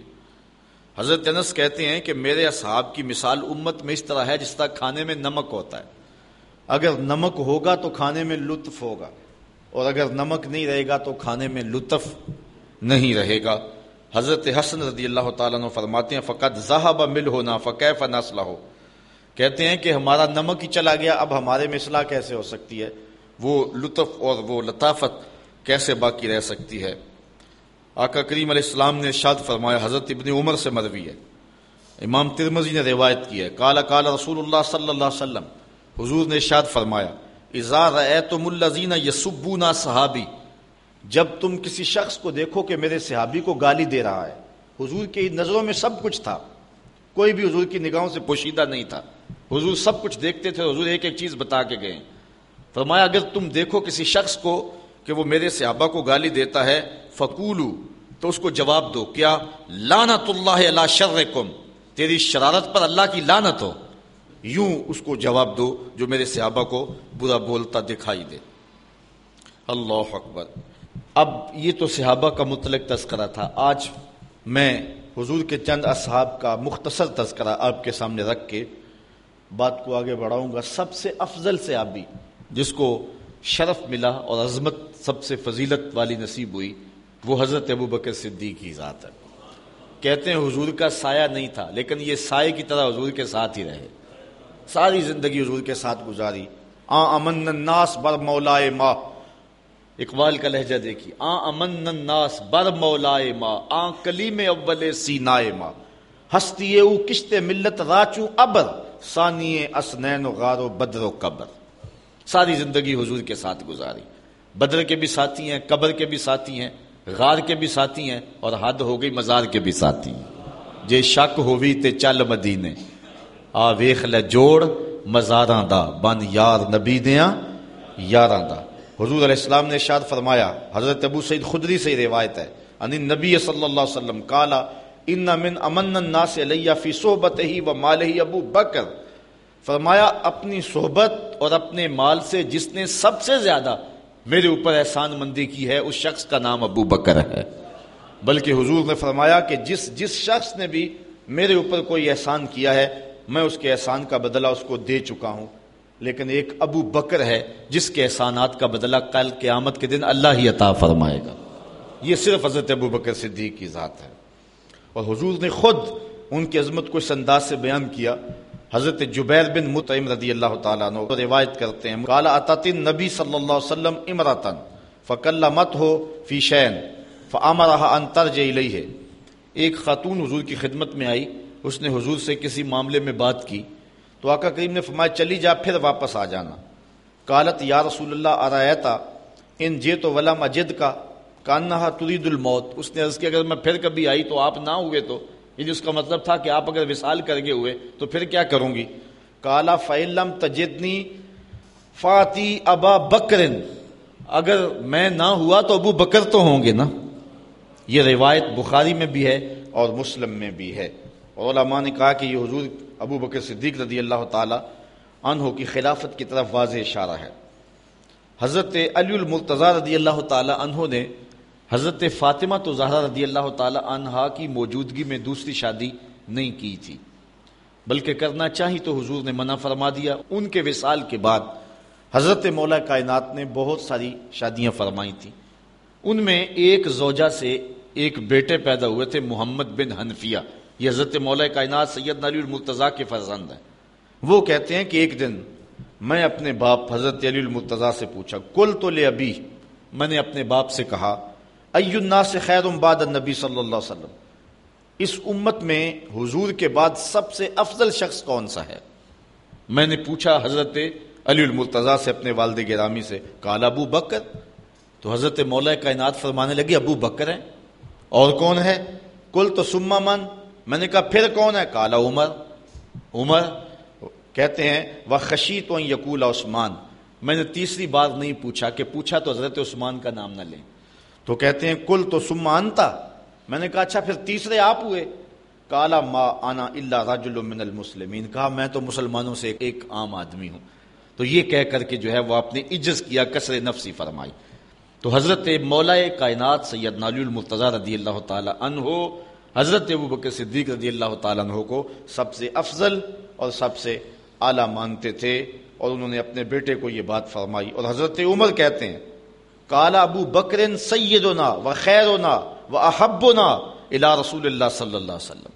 حضرت انس کہتے ہیں کہ میرے اصحاب کی مثال امت میں اس طرح ہے جس طرح کھانے میں نمک ہوتا ہے۔ اگر نمک ہوگا تو کھانے میں لطف ہوگا، اور اگر نمک نہیں رہے گا تو کھانے میں لطف نہیں رہے گا۔ حضرت حسن رضی اللہ تعالیٰ نے فرماتے ہیں فقط زہب مل ہونا فقیف نسلہ ہو کہتے ہیں کہ ہمارا نمک ہی چلا گیا، اب ہمارے میں اصلاح کیسے ہو سکتی ہے؟ وہ لطف اور وہ لطافت کیسے باقی رہ سکتی ہے؟ آقا کریم علیہ السلام نے ارشاد فرمایا، حضرت ابن عمر سے مروی ہے۔ امام ترمزی نے روایت کی ہے کالا کالا رسول اللہ صلی اللہ علیہ وسلم حضور نے ارشاد فرمایا اظہار اے تم الزین یسبونا صحابی، جب تم کسی شخص کو دیکھو کہ میرے صحابی کو گالی دے رہا ہے، حضور کی نظروں میں سب کچھ تھا، کوئی بھی حضور کی نگاہوں سے پوشیدہ نہیں تھا، حضور سب کچھ دیکھتے تھے حضور ایک ایک چیز بتا کے گئے فرمایا، اگر تم دیکھو کسی شخص کو کہ وہ میرے صحابہ کو گالی دیتا ہے فکولو تو اس کو جواب دو، کیا لانت اللہ اللہ شر تیری شرارت پر اللہ کی لانت ہو؟ یوں اس کو جواب دو جو میرے صحابہ کو برا بولتا دکھائی دے۔ اللہ اکبر۔ اب یہ تو صحابہ کا متعلق تذکرہ تھا۔ آج میں حضور کے چند اصحاب کا مختصر تذکرہ آپ کے سامنے رکھ کے بات کو آگے بڑھاؤں گا۔ سب سے افضل سے بھی جس کو شرف ملا اور عظمت سب سے فضیلت والی نصیب ہوئی، وہ حضرت ابو بکر صدیق کی ذات ہے۔ کہتے ہیں حضور کا سایہ نہیں تھا، لیکن یہ سائے کی طرح حضور کے ساتھ ہی رہے۔ ساری زندگی حضور کے ساتھ گزاری۔ آ امن الناس بر مولا ماں اقبال کا لہجہ دیکھی آ امن الناس بر مولا ماں آ کلیم اول سینائے ماں ہستی او کشت ملت راچو ابر۔ ثانی اسنین و غار و بدر و قبر۔ ساری زندگی حضور کے ساتھ گزاری۔ بدر کے بھی ساتھی ہیں، قبر کے بھی ساتھی ہیں، غار کے بھی ساتھی ہیں اور حد ہو گئی مزار کے بھی ساتھی ہیں۔ جے شک ہووی تے چل مدینے۔ آ ویخ لے جوڑ مزاراں دا بن یار نبی دیاں، یاراں دا۔ حضور علیہ السلام نے شاد فرمایا، حضرت ابو سعید خدری سے روایت ہے۔ ان نبی صلی اللہ علیہ وسلم کالا، ان من امن الناس علیہ فی صحبت ہی و مال ہی ابو بکر فرمایا، اپنی صحبت اور اپنے مال سے جس نے سب سے زیادہ میرے اوپر احسان مندی کی ہے، اس شخص کا نام ابو بکر ہے۔ بلکہ حضور نے فرمایا کہ جس جس شخص نے بھی میرے اوپر کوئی احسان کیا ہے میں اس کے احسان کا بدلہ اس کو دے چکا ہوں۔ لیکن ایک ابو بکر ہے جس کے احسانات کا بدلہ کل قیامت کے دن اللہ ہی عطا فرمائے گا۔ یہ صرف حضرت ابو بکر صدیق کی ذات ہے۔ اور حضور نے خود ان کی عظمت کو اس انداز سے بیان کیا۔ حضرت جبیر بن متعم رضی اللہ تعالیٰ عنہ روایت کرتے ہیں۔ کالا اطاطن نبی صلی اللہ علیہ وسلم امراتن فکل مت ہو فی شین فامرہ انتر جئی ہے ایک خاتون حضور کی خدمت میں آئی۔ اس نے حضور سے کسی معاملے میں بات کی تو آقا کریم نے فرمایا، چلی جا، پھر واپس آ جانا۔ کالت یا رسول اللہ آرایتا ان جے تو ولا مجد کا؟ کانہا ترید الموت۔ اس نے عرض کیا، اگر میں پھر کبھی آئی تو آپ نہ ہوئے تو؟ یعنی اس کا مطلب تھا کہ آپ اگر وصال کر گئے ہوئے تو پھر کیا کروں گی؟ کالا فعلم تجدنی فاتی ابا بکرن اگر میں نہ ہوا تو ابو بکر تو ہوں گے نا؟ یہ روایت بخاری میں بھی ہے اور مسلم میں بھی ہے۔ علماء نے کہا کہ یہ حضور ابو بکر صدیق رضی اللہ تعالی عنہ کی خلافت کی طرف واضح اشارہ ہے۔ حضرت علی المرتضی رضی اللہ تعالی عنہ نے حضرت فاطمہ تو زہرا رضی اللہ تعالی عنہا کی موجودگی میں دوسری شادی نہیں کی تھی۔ بلکہ کرنا چاہی تو حضور نے منع فرما دیا۔ ان کے وصال کے بعد حضرت مولا کائنات نے بہت ساری شادیاں فرمائی تھیں۔ ان میں ایک زوجہ سے ایک بیٹے پیدا ہوئے تھے، محمد بن حنفیہ۔ یہ حضرت مولا کائنات سید علی المرتضیٰ کے فرزند ہیں۔ وہ کہتے ہیں کہ ایک دن میں اپنے باپ حضرت علی المرتضیٰ سے پوچھا کل تو لے ابھی میں نے اپنے باپ سے کہا سے خیر بعد النبی صلی اللہ علیہ وسلم؟ اس امت میں حضور کے بعد سب سے افضل شخص کون سا ہے؟ میں نے پوچھا حضرت علی المرتضیٰ سے اپنے والد گرامی سے کالا ابو بکر۔ تو حضرت مولا کائنات فرمانے لگی ابو بکر ہیں؟ اور کون ہے؟ کل تو سما من۔ میں نے کہا، پھر کون ہے؟ کالا عمر. عمر کہتے ہیں وہ خشی تو یقول عثمان. میں نے تیسری بار نہیں پوچھا کہ پوچھا تو حضرت عثمان کا نام نہ لیں. تو کہتے ہیں کل تو سما انتا میں نے کہا اچھا پھر تیسرے آپ ہوئے. کالا، ما آنا اللہ راج من المسلمین کہا، میں تو مسلمانوں سے ایک عام آدمی ہوں. تو یہ کہہ کر کے جو ہے، وہ آپ نے عجز کیا کثر نفسی فرمائی. تو حضرت مولا کائنات سید نالی المرتضی رضی اللہ تعالی عنہ حضرت ابو بکر صدیق رضی اللہ تعالیٰ عنہ کو سب سے افضل اور سب سے اعلیٰ مانتے تھے اور انہوں نے اپنے بیٹے کو یہ بات فرمائی اور حضرت عمر کہتے ہیں کالا ابو بکر سیدنا و خیرنا و احبنا الا رسول اللہ صلی اللہ علیہ وسلم۔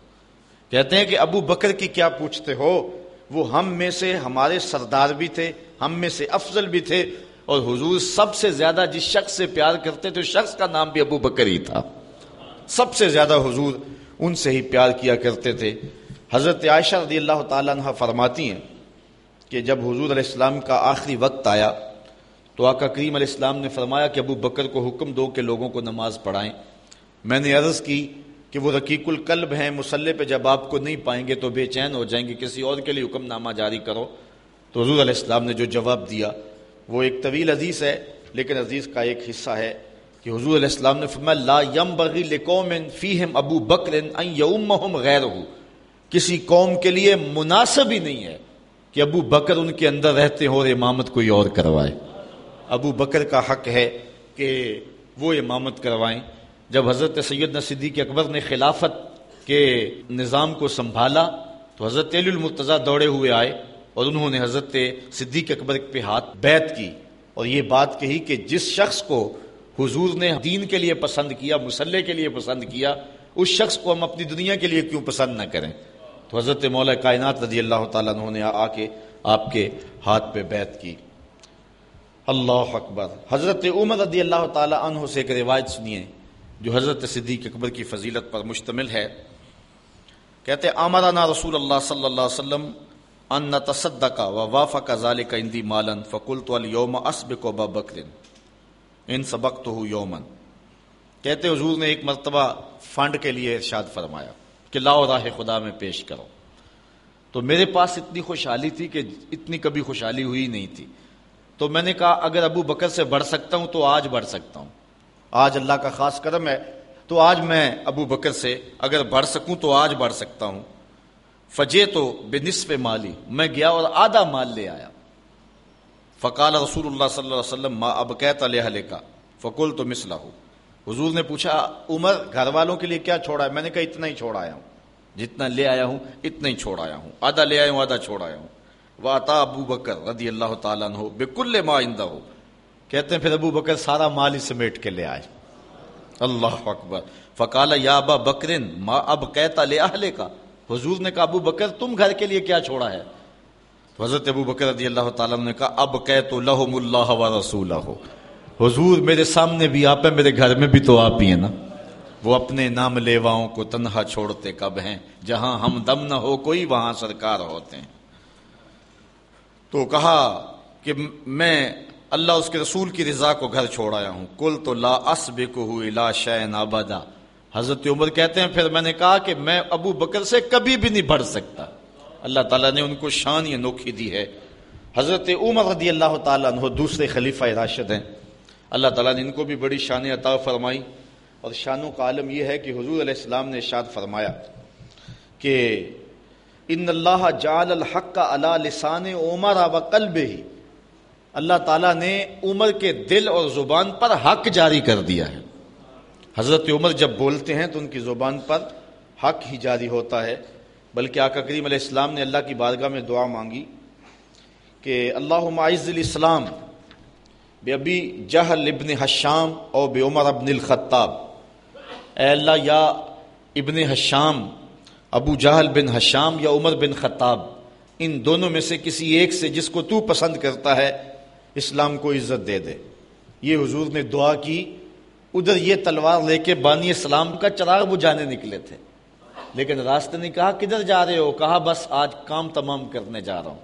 کہتے ہیں کہ ابو بکر کی کیا پوچھتے ہو؟ وہ ہم میں سے ہمارے سردار بھی تھے، ہم میں سے افضل بھی تھے اور حضور سب سے زیادہ جس شخص سے پیار کرتے تھے، اس شخص کا نام بھی ابو بکر ہی تھا۔ سب سے زیادہ حضور ان سے ہی پیار کیا کرتے تھے۔ حضرت عائشہ رضی اللہ تعالیٰ عنہ فرماتی ہیں کہ جب حضور علیہ السلام کا آخری وقت آیا تو آقا کریم علیہ السلام نے فرمایا کہ ابو بکر کو حکم دو کہ لوگوں کو نماز پڑھائیں۔ میں نے عرض کی کہ وہ رقیق القلب ہیں مسلح پہ جب آپ کو نہیں پائیں گے تو بے چین ہو جائیں گے، کسی اور کے لیے حکم نامہ جاری کرو۔ تو حضور علیہ السلام نے جو جواب دیا، وہ ایک طویل عزیز ہے، لیکن عزیز کا ایک حصہ ہے۔ کہ حضور علیہ السلام نے فرمایا، لا یم بغی لقوم فیہم ابو بکر ان یومہم غیر کسی قوم کے لیے مناسب ہی نہیں ہے کہ ابو بکر ان کے اندر رہتے ہو اور امامت کوئی اور کروائے۔ ابو بکر کا حق ہے کہ وہ امامت کروائیں۔ جب حضرت سید صدیق اکبر نے خلافت کے نظام کو سنبھالا، تو حضرت علی المرتضیٰ دوڑے ہوئے آئے اور انہوں نے حضرت صدیق اکبر پہ ہاتھ بیت کی۔ اور یہ بات کہی کہ جس شخص کو حضور نے دین کے لیے پسند کیا، مسلح کے لیے پسند کیا، اس شخص کو ہم اپنی دنیا کے لیے کیوں پسند نہ کریں؟ تو حضرت مولا کائنات رضی اللہ تعالیٰ نے آ کے آپ کے ہاتھ پہ بیت کی۔ اللہ اکبر۔ حضرت عمر رضی اللہ تعالی عنہ سے ایک روایت سنیے، جو حضرت صدیق اکبر کی فضیلت پر مشتمل ہے۔ کہتے آمرانا رسول اللہ صلی اللہ علیہ وسلم، ان تصدق و وافق ذالک اندی مالن فقلت والیوم اسبق و بکر ان سبق سبقت یومن کہتے حضور نے ایک مرتبہ فنڈ کے لیے ارشاد فرمایا کہ لاؤ راہ خدا میں پیش کرو۔ تو میرے پاس اتنی خوشحالی تھی کہ اتنی کبھی خوشحالی ہوئی نہیں تھی۔ تو میں نے کہا، اگر ابو بکر سے بڑھ سکتا ہوں تو آج بڑھ سکتا ہوں۔ آج اللہ کا خاص قدم ہے، تو آج میں ابو بکر سے اگر بڑھ سکوں تو آج بڑھ سکتا ہوں۔ فجے تو بے نصف مالی، میں گیا اور آدھا مال لے آیا۔ فقال رسول اللہ صلی اللہ علیہ وسلم، ما اب کہتا لے کا فکول تو مسلح حضور نے پوچھا، عمر، گھر والوں کے لیے کیا چھوڑا ہے؟ میں نے کہا، اتنا ہی چھوڑ آیا ہوں۔ جتنا لے آیا ہوں، اتنا ہی چھوڑ آیا ہوں۔ آدھا لے آیا ہوں، آدھا چھوڑ آیا ہوں۔ وہ آتا ابو بکر رضی اللہ تعالیٰ ہو بے ما آئندہ ہو کہتے ہیں، پھر ابو بکر سارا مال ہی سمیٹ کے لے آئے۔ اللہ اکبر۔ فقال، یا ابا بکرن ما اب کہتا لے اہلے کا حضور نے کہا، ابو بکر، تم گھر کے لیے کیا چھوڑا ہے؟ حضرت ابو بکر رضی اللہ تعالیٰ نے کہا، اب کہ تو لہم اللہ و رسول حضور میرے سامنے بھی آپ ہیں، میرے گھر میں بھی تو آپ ہی ہیں نا۔ وہ اپنے نام لیواؤں کو تنہا چھوڑتے کب ہیں؟ جہاں ہم دم نہ ہو، کوئی وہاں سرکار ہوتے ہیں۔ تو کہا کہ میں اللہ اس کے رسول کی رضا کو گھر چھوڑ آیا ہوں۔ کل تو لا کو ہوئی لا شین آبادا حضرت عمر کہتے ہیں، پھر میں نے کہا کہ میں ابو بکر سے کبھی بھی نہیں بڑھ سکتا۔ اللہ تعالیٰ نے ان کو شان یہ نوکھی دی ہے۔ حضرت عمر رضی اللہ تعالیٰ عنہ دوسرے خلیفہ راشد ہیں۔ اللہ تعالیٰ نے ان کو بھی بڑی شان عطا فرمائی۔ اور شانوں کا عالم یہ ہے کہ حضور علیہ السلام نے شاد فرمایا کہ ان اللہ جعل الحق کا اللہ لسان عمر و قلب ہی اللہ تعالیٰ نے عمر کے دل اور زبان پر حق جاری کر دیا ہے۔ حضرت عمر جب بولتے ہیں تو ان کی زبان پر حق ہی جاری ہوتا ہے۔ بلکہ آقا کریم علیہ السلام نے اللہ کی بارگاہ میں دعا مانگی کہ اللہ معز الاسلام بے ابی جہل ابن حشام اور بے عمر ابن الخطاب۔ اے اللہ، یا ابن حشام، ابو جہل بن حشام یا عمر بن خطاب، ان دونوں میں سے کسی ایک سے جس کو تو پسند کرتا ہے، اسلام کو عزت دے دے۔ یہ حضور نے دعا کی، ادھر یہ تلوار لے کے بانی اسلام کا چراغ بجانے نکلے تھے۔ لیکن راستے نے کہا کدھر جا رہے ہو؟ کہا بس آج کام تمام کرنے جا رہا ہوں۔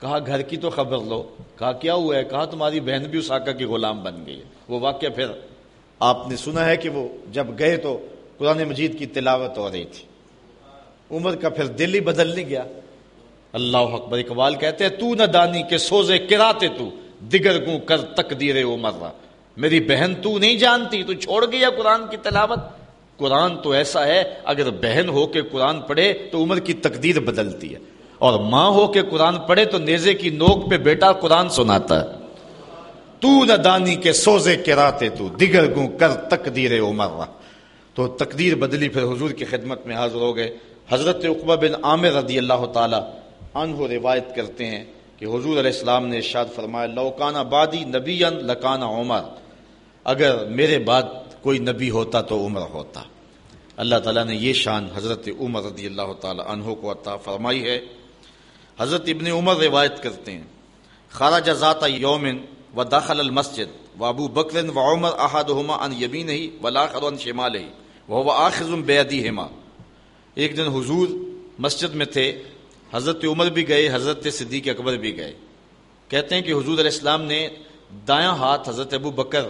کہا گھر کی تو خبر لو۔ کہا کیا ہوا ہے؟ کہا تمہاری بہن بھی اس آقا کی غلام بن گئی ہے۔ وہ واقعہ پھر آپ نے سنا ہے کہ وہ جب گئے تو قرآن مجید کی تلاوت ہو رہی تھی۔ عمر کا پھر دل ہی بدل نہیں گیا۔ اللہ اکبر اقبال کہتے ہیں، تو نہ دانی کے سوزے کراتے تو دیگر کو کر تک دیرے عمر رہا میری بہن تو نہیں جانتی، تو چھوڑ گیا قرآن کی تلاوت۔ قرآن تو ایسا ہے، اگر بہن ہو کے قرآن پڑھے تو عمر کی تقدیر بدلتی ہے۔ اور ماں ہو کے قرآن پڑھے تو نیزے کی نوک پہ بیٹا قرآن سناتا ہے۔ تو نہ دانی کے سوزے کراتے تو، دیگر گوں کر تقدیر عمر۔ تو تقدیر بدلی پھر حضور کی خدمت میں حاضر ہو گئے۔ حضرت عقبہ بن عامر رضی اللہ تعالی عنہ روایت کرتے ہیں کہ حضور علیہ السلام نے ارشاد فرمایا لوکانہ بادی نبی لکانہ عمر۔ اگر میرے بعد کوئی نبی ہوتا تو عمر ہوتا۔ اللہ تعالیٰ نے یہ شان حضرت عمر رضی اللہ تعالیٰ عنہ کو عطا فرمائی ہے۔ حضرت ابن عمر روایت کرتے ہیں خارج ذات یومن و داخل المسجد و ابو بکر و عمر احدہما ان یمین ہی ولاخر ان شمال ہی وہ آخر بیدی ہما ایک دن حضور مسجد میں تھے، حضرت عمر بھی گئے، حضرت صدیق اکبر بھی گئے۔ کہتے ہیں کہ حضور علیہ السلام نے دایاں ہاتھ حضرت ابو بکر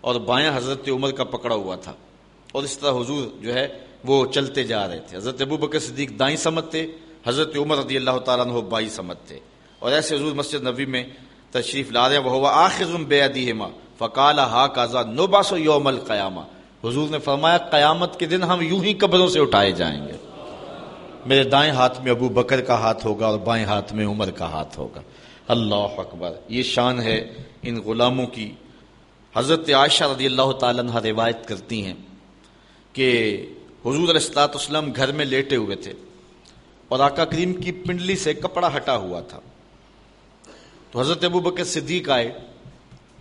اور بایاں حضرت عمر کا پکڑا ہوا تھا۔ اور اس طرح حضور جو ہے وہ چلتے جا رہے تھے۔ حضرت ابو بکر صدیق دائیں سمت تھے، حضرت عمر رضی اللہ تعالیٰ عنہ بائی سمت تھے۔ اور ایسے حضور مسجد نبی میں تشریف لا رہے وہ آخر بے ادیما فقال ہا کازا نو باسو یوم القیامہ۔ حضور نے فرمایا، قیامت کے دن ہم یوں ہی قبروں سے اٹھائے جائیں گے۔ میرے دائیں ہاتھ میں ابو بکر کا ہاتھ ہوگا اور بائیں ہاتھ میں عمر کا ہاتھ ہوگا۔ اللہ اکبر، یہ شان ہے ان غلاموں کی حضرت عائشہ رضی اللہ تعالیٰ عنہ روایت کرتی ہیں کہ حضور علیہ السلاۃ وسلم گھر میں لیٹے ہوئے تھے اور آقا کریم کی پنڈلی سے کپڑا ہٹا ہوا تھا۔ تو حضرت ابو بکر صدیق آئے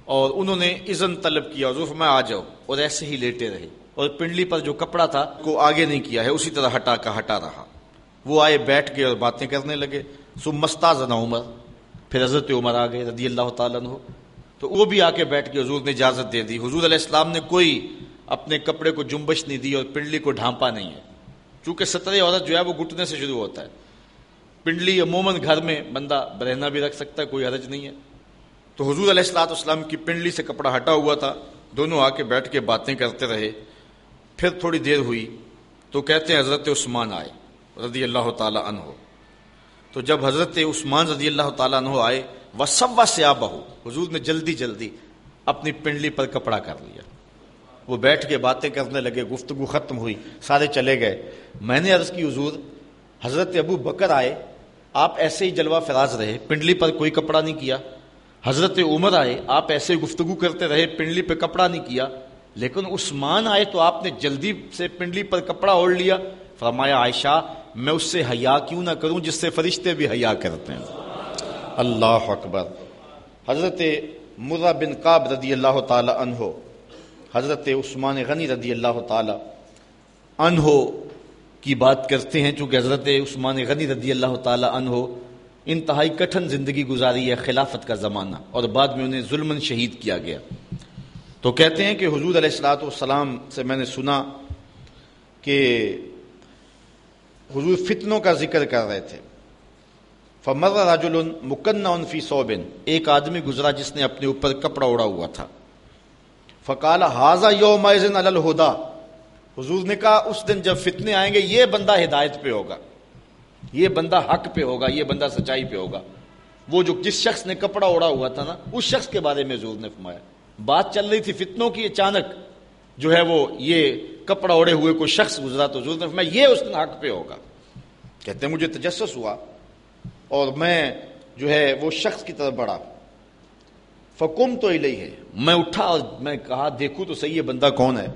اور انہوں نے اذن طلب کیا، حضور میں آ جاؤ، اور ایسے ہی لیٹے رہے۔ اور پنڈلی پر جو کپڑا تھا، کو آگے نہیں کیا ہے، اسی طرح ہٹا کا ہٹا رہا۔ وہ آئے، بیٹھ کے اور باتیں کرنے لگے۔ سو مستاز عمر، پھر حضرت عمر آ گئے رضی اللہ تعالیٰ عنہ۔ تو وہ بھی آ کے بیٹھ کے حضور نے اجازت دے دی۔ حضور علیہ السلام نے کوئی اپنے کپڑے کو جنبش نہیں دی اور پنڈلی کو ڈھانپا نہیں ہے۔ چونکہ سترے عورت جو ہے وہ گھٹنے سے شروع ہوتا ہے۔ پنڈلی عموماً گھر میں بندہ برہنا بھی رکھ سکتا ہے، کوئی حرج نہیں ہے۔ تو حضور علیہ السلاط اسلام کی پنڈلی سے کپڑا ہٹا ہوا تھا۔ دونوں آ کے بیٹھ کے باتیں کرتے رہے۔ پھر تھوڑی دیر ہوئی تو کہتے ہیں حضرت عثمان آئے رضی اللہ تعالیٰ عنہ۔ تو جب حضرت عثمان رضی اللہ تعالیٰ عنہ آئے وہ سب و سیاب حضور نے جلدی جلدی اپنی پنڈلی پر کپڑا کر لیا۔ وہ بیٹھ کے باتیں کرنے لگے، گفتگو ختم ہوئی، سارے چلے گئے۔ میں نے عرض کی، حضور، حضرت ابو بکر آئے، آپ ایسے ہی جلوہ فراز رہے، پنڈلی پر کوئی کپڑا نہیں کیا۔ حضرت عمر آئے، آپ ایسے گفتگو کرتے رہے، پنڈلی پہ کپڑا نہیں کیا۔ لیکن عثمان آئے تو آپ نے جلدی سے پنڈلی پر کپڑا اوڑھ لیا۔ فرمایا، عائشہ، میں اس سے حیا کیوں نہ کروں جس سے فرشتے بھی حیا کرتے ہیں۔ اللہ اکبر۔ حضرت مرہ بن قاب رضی اللہ تعالی عنہ، حضرت عثمان غنی رضی اللہ تعالی عنہ کی بات کرتے ہیں، چونکہ حضرت عثمان غنی رضی اللہ تعالی عنہ انتہائی کٹھن زندگی گزاری ہے، خلافت کا زمانہ، اور بعد میں انہیں ظلم شہید کیا گیا۔ تو کہتے ہیں کہ حضور علیہ السلاۃ والسلام سے میں نے سنا کہ حضور فتنوں کا ذکر کر رہے تھے۔ فمر راجل مکن فی صوبن ایک آدمی گزرا جس نے اپنے اوپر کپڑا اڑا ہوا تھا۔ فقال حاضہ یوم الہدا حضور نے کہا، اس دن جب فتنے آئیں گے، یہ بندہ ہدایت پہ ہوگا۔ یہ بندہ حق پہ ہوگا، یہ بندہ سچائی پہ ہوگا۔ وہ جو جس شخص نے کپڑا اڑا ہوا تھا نا، اس شخص کے بارے میں حضور نے فرمایا۔ بات چل رہی تھی فتنوں کی، اچانک جو ہے وہ یہ کپڑا اڑے ہوئے کوئی شخص گزرا تو حضور نے فرمایا، یہ اس دن حق پہ ہوگا۔ کہتے ہیں، مجھے تجسس ہوا۔ اور میں جو ہے وہ شخص کی طرف بڑھا۔ فکم تو ہی ہے میں اٹھا اور میں کہا دیکھوں تو صحیح یہ بندہ کون ہے؟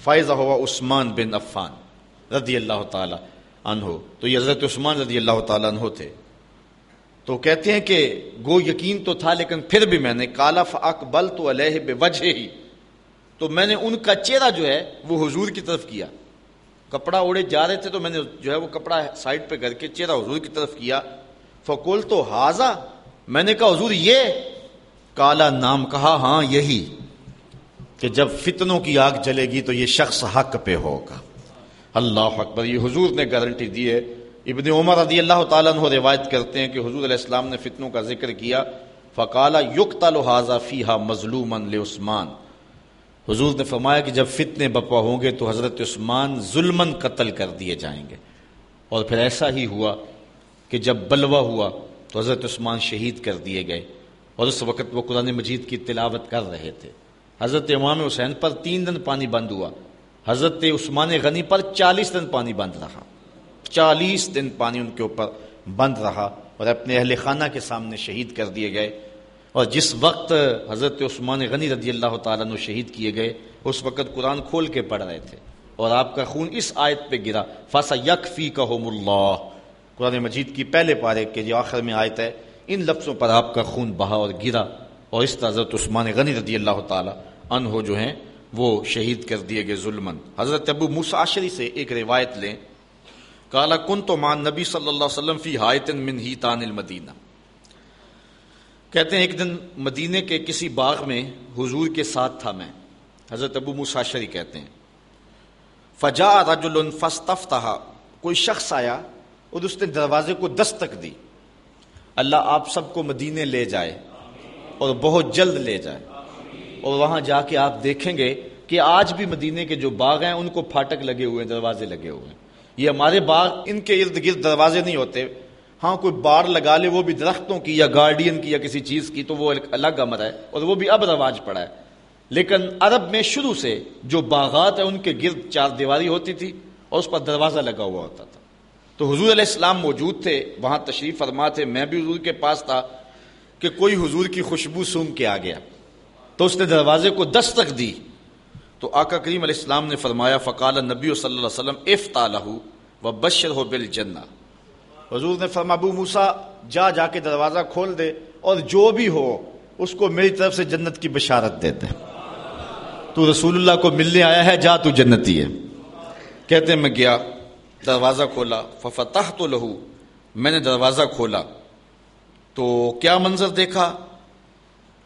فائزہ ہوا عثمان بن عفان رضی اللہ تعالی عنہ۔ تو یہ حضرت عثمان رضی اللہ تعالیٰ عنہ تھے۔ تو کہتے ہیں کہ گو یقین تو تھا، لیکن پھر بھی میں نے کالا اکبل تو علیہ بے وجہ ہی تو میں نے ان کا چہرہ جو ہے وہ حضور کی طرف کیا۔ کپڑا اڑے جا رہے تھے، تو میں نے جو ہے وہ کپڑا سائڈ پہ کر کے چہرہ حضور کی طرف کیا۔ فکول تو حاضا، میں نے کہا، حضور، یہ کالا نام کہا ہاں یہی کہ جب فتنوں کی آگ جلے گی تو یہ شخص حق پہ ہوگا۔ اللہ اکبر، یہ حضور نے گارنٹی دی ہے۔ ابن عمر رضی اللہ تعالیٰ عنہ روایت کرتے ہیں کہ حضور علیہ السلام نے فتنوں کا ذکر کیا، فقالا یق تلحاظہ فیحا مظلوم عثمان حضور نے فرمایا کہ جب فتنے بپا ہوں گے تو حضرت عثمان ظلمن قتل کر دیے جائیں گے۔ اور پھر ایسا ہی ہوا کہ جب بلوا ہوا تو حضرت عثمان شہید کر دیے گئے اور اس وقت وہ قرآن مجید کی تلاوت کر رہے تھے۔ حضرت امام حسین پر تین دن پانی بند ہوا۔ حضرت عثمان غنی پر چالیس دن پانی بند رہا۔ چالیس دن پانی ان کے اوپر بند رہا اور اپنے اہل خانہ کے سامنے شہید کر دیے گئے۔ اور جس وقت حضرت عثمان غنی رضی اللہ تعالیٰ نے شہید کیے گئے، اس وقت قرآن کھول کے پڑھ رہے تھے۔ اور آپ کا خون اس آیت پہ گرا۔ فاسا یک فی کا اللہ قرآن مجید کی پہلے پارے کے جو آخر میں آیت ہے، ان لفظوں پر آپ کا خون بہا اور گرا۔ اور اس طرح حضرت عثمان غنی رضی اللہ تعالیٰ ان ہو جو ہیں، وہ شہید کر دیے گئے ظلمن حضرت ابو مساشری سے ایک روایت لیں۔ کالا کن تو مان نبی صلی اللہ علیہ وسلم فی ہایتن من ہی تان المدینہ۔ کہتے ہیں، ایک دن مدینے کے کسی باغ میں حضور کے ساتھ تھا میں۔ حضرت ابو مساشری کہتے ہیں فجا رجل فاستفتح کوئی شخص آیا اور اس نے دروازے کو دستک دی۔ اللہ آپ سب کو مدینے لے جائے اور بہت جلد لے جائے۔ اور وہاں جا کے آپ دیکھیں گے کہ آج بھی مدینے کے جو باغ ہیں، ان کو پھاٹک لگے ہوئے ہیں، دروازے لگے ہوئے ہیں۔ یہ ہمارے باغ، ان کے ارد گرد دروازے نہیں ہوتے۔ ہاں کوئی بار لگا لے، وہ بھی درختوں کی یا گارڈین کی یا کسی چیز کی، تو وہ الگ امر ہے اور وہ بھی اب رواج پڑا ہے۔ لیکن عرب میں شروع سے جو باغات ہیں، ان کے گرد چار دیواری ہوتی تھی اور اس پر دروازہ لگا ہوا ہوتا تھا۔ تو حضور علیہ السلام موجود تھے، وہاں تشریف فرما تھے۔ میں بھی حضور کے پاس تھا کہ کوئی حضور کی خوشبو سونگ کے آ گیا۔ تو اس نے دروازے کو دستک دی۔ تو آقا کریم علیہ السلام نے فرمایا، فقال نبی صلی اللہ علیہ وسلم اف تالہ و بشر ہو بل حضور نے فرما ابو موسا جا جا کے دروازہ کھول دے اور جو بھی ہو، اس کو میری طرف سے جنت کی بشارت دے دے۔ تو رسول اللہ کو ملنے آیا ہے، جا تو جنتی ہے۔ کہتے میں گیا۔ دروازہ کھولا ففتح تو لہو، میں نے دروازہ کھولا۔ تو کیا منظر دیکھا؟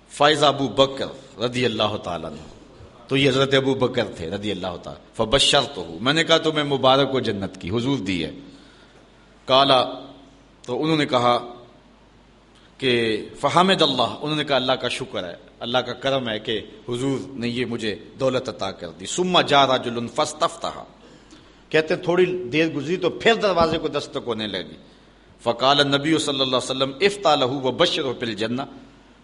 فائز ابو بکر رضی اللہ تعالیٰ نے تو یہ حضرت ابو بکر تھے رضی اللہ تعالیٰ فبشر تو ہوں میں نے کہا تو میں مبارک و جنت کی، حضور دی ہے۔ کالا تو انہوں نے کہا کہ فہامد اللہ، انہوں نے کہا اللہ کا شکر ہے، اللہ کا کرم ہے کہ حضور نے یہ مجھے دولت عطا کر دی۔ سما جا را جلن فستفتا کہتے تھوڑی دیر گزری تو پھر دروازے کو دستک ہونے لگی۔ فقال نبی صلی اللہ علیہ وسلم افتا لہو و بشر و پل جنا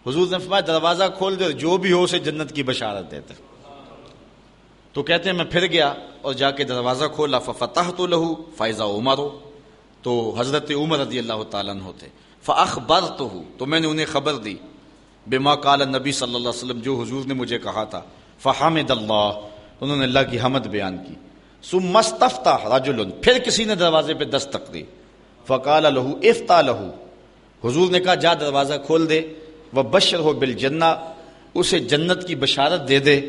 حضور نے فرمایا، دروازہ کھول دے جو بھی ہو اسے جنت کی بشارت دیتے۔ تو کہتے ہیں، میں پھر گیا اور جا کے دروازہ کھولا فتح تو لہو، فائزہ عمر تو حضرت عمر رضی اللہ تعالیٰ ہوتے فخبر تو ہوں تو میں نے انہیں خبر دی۔ بما قال نبی صلی اللہ علیہ وسلم، جو حضور نے مجھے کہا تھا فحامد اللہ۔ انہوں نے اللہ کی حمد بیان کی۔ سم مستفتا رجل۔ پھر کسی نے دروازے پہ دستک دی۔ فقال لہو افتا لہو حضور نے کہا، جا دروازہ کھول دے۔ وہ بشر ہو بل اسے جنت کی بشارت دے دے۔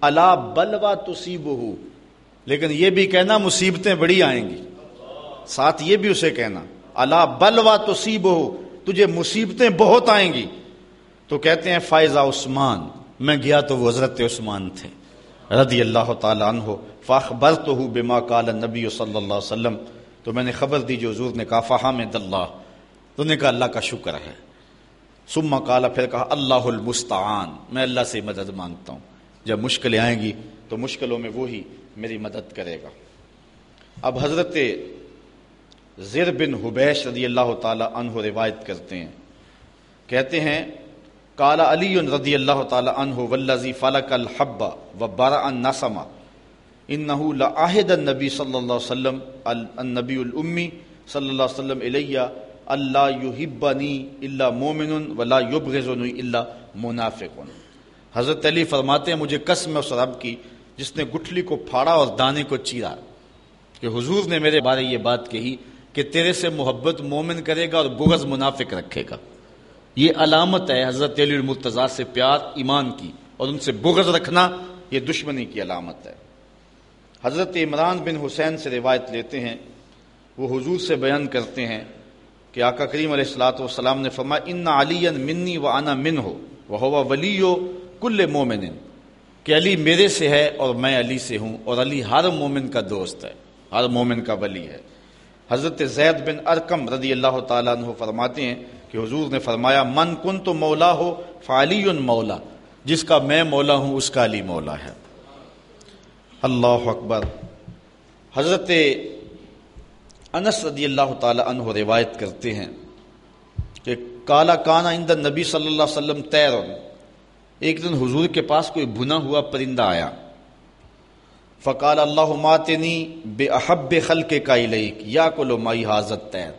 اللہ بلوا تصیب ہو لیکن یہ بھی کہنا، مصیبتیں بڑی آئیں گی۔ ساتھ یہ بھی اسے کہنا اللہ بلوا تصیب ہو تجھے مصیبتیں بہت آئیں گی۔ تو کہتے ہیں، فائزہ عثمان۔ میں گیا تو وہ حضرت عثمان تھے۔ رضی اللہ تعالیٰ عنہ فاخبر تو ہوں بما کال نبی صلی اللہ علیہ وسلم، تو میں نے خبر دی جو حضور نے کہا فہام اللہ، تو نے کہا، اللہ کا شکر ہے۔ سما کالا پھر کہا، اللہ المستعان، میں اللہ سے مدد مانگتا ہوں۔ جب مشکلیں آئیں گی، تو مشکلوں میں وہی میری مدد کرے گا۔ اب حضرت زر بن حبیش رضی اللہ تعالی عنہ روایت کرتے ہیں۔ کہتے ہیں کالا علی رضی اللہ تعالی عنہ والذی فلک الحب و برا النسما انہو لعاہد النبی صلی اللہ علیہ وسلم النبی الامی صلی اللہ علیہ وسلم علیہ اللہ یحبنی الا مومن ولا یبغضنی الا منافق حضرت علی فرماتے ہیں، مجھے قسم اس رب کی، جس نے گٹھلی کو پھاڑا اور دانے کو چیرا۔ کہ حضور نے میرے بارے یہ بات کہی کہ تیرے سے محبت مومن کرے گا اور بغض منافق رکھے گا۔ یہ علامت ہے حضرت علی المرتضی سے پیار، ایمان کی، اور ان سے بغض رکھنا یہ دشمنی کی علامت ہے۔ حضرت عمران بن حسین سے روایت لیتے ہیں، وہ حضور سے بیان کرتے ہیں کہ آقا کریم علیہ السلاۃ والسلام نے فرمایا، ان علی منی و انا من ہو وہ ہوا ولی و کل مومن۔ کہ علی میرے سے ہے اور میں علی سے ہوں، اور علی ہر مومن کا دوست ہے، ہر مومن کا ولی ہے۔ حضرت زید بن ارکم رضی اللہ تعالیٰ عنہ فرماتے ہیں کہ حضور نے فرمایا، من کن تو مولا ہو فعلی مولا، جس کا میں مولا ہوں، اس کا علی مولا ہے. اللہ اکبر۔ حضرت انس رضی اللہ تعالی عنہ روایت کرتے ہیں کہ کالا کانا اند نبی صلی اللہ علیہ وسلم تیر ایک دن حضور کے پاس کوئی بنا ہوا پرندہ آیا۔ فقال اللہ ماتنی بے احب خلق کا الیک، یا کلو مائی حاضت تیر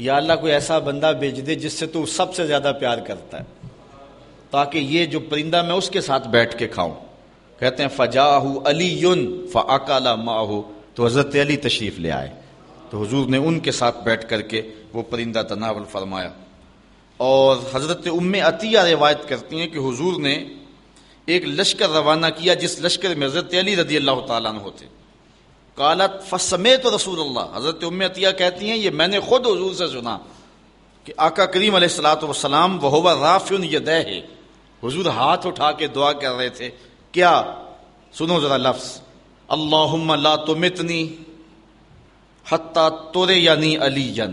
یا اللہ کوئی ایسا بندہ بھیج دے جس سے تو سب سے زیادہ پیار کرتا ہے۔ تاکہ یہ جو پرندہ میں اس کے ساتھ بیٹھ کے کھاؤں۔ کہتے ہیں فجاہ علی یون فعقالا ماہو تو حضرت علی تشریف لے آئے۔ تو حضور نے ان کے ساتھ بیٹھ کر کے وہ پرندہ تناول فرمایا۔ اور حضرت ام عطیہ روایت کرتی ہیں کہ حضور نے ایک لشکر روانہ کیا جس لشکر میں حضرت علی رضی اللہ تعالیٰ عنہ ہوتے۔ کالت فسمے تو رسول اللہ حضرت ام عطیہ کہتی ہیں، یہ میں نے خود حضور سے سنا کہ آقا کریم علیہ السلاۃ وسلام وہ رافن یدہ ہے۔ حضور ہاتھ اٹھا کے دعا کر رہے تھے۔ کیا؟ سنو ذرا لفظ۔ اللہ لا تمتنی حتیٰ تورے یعنی علی جن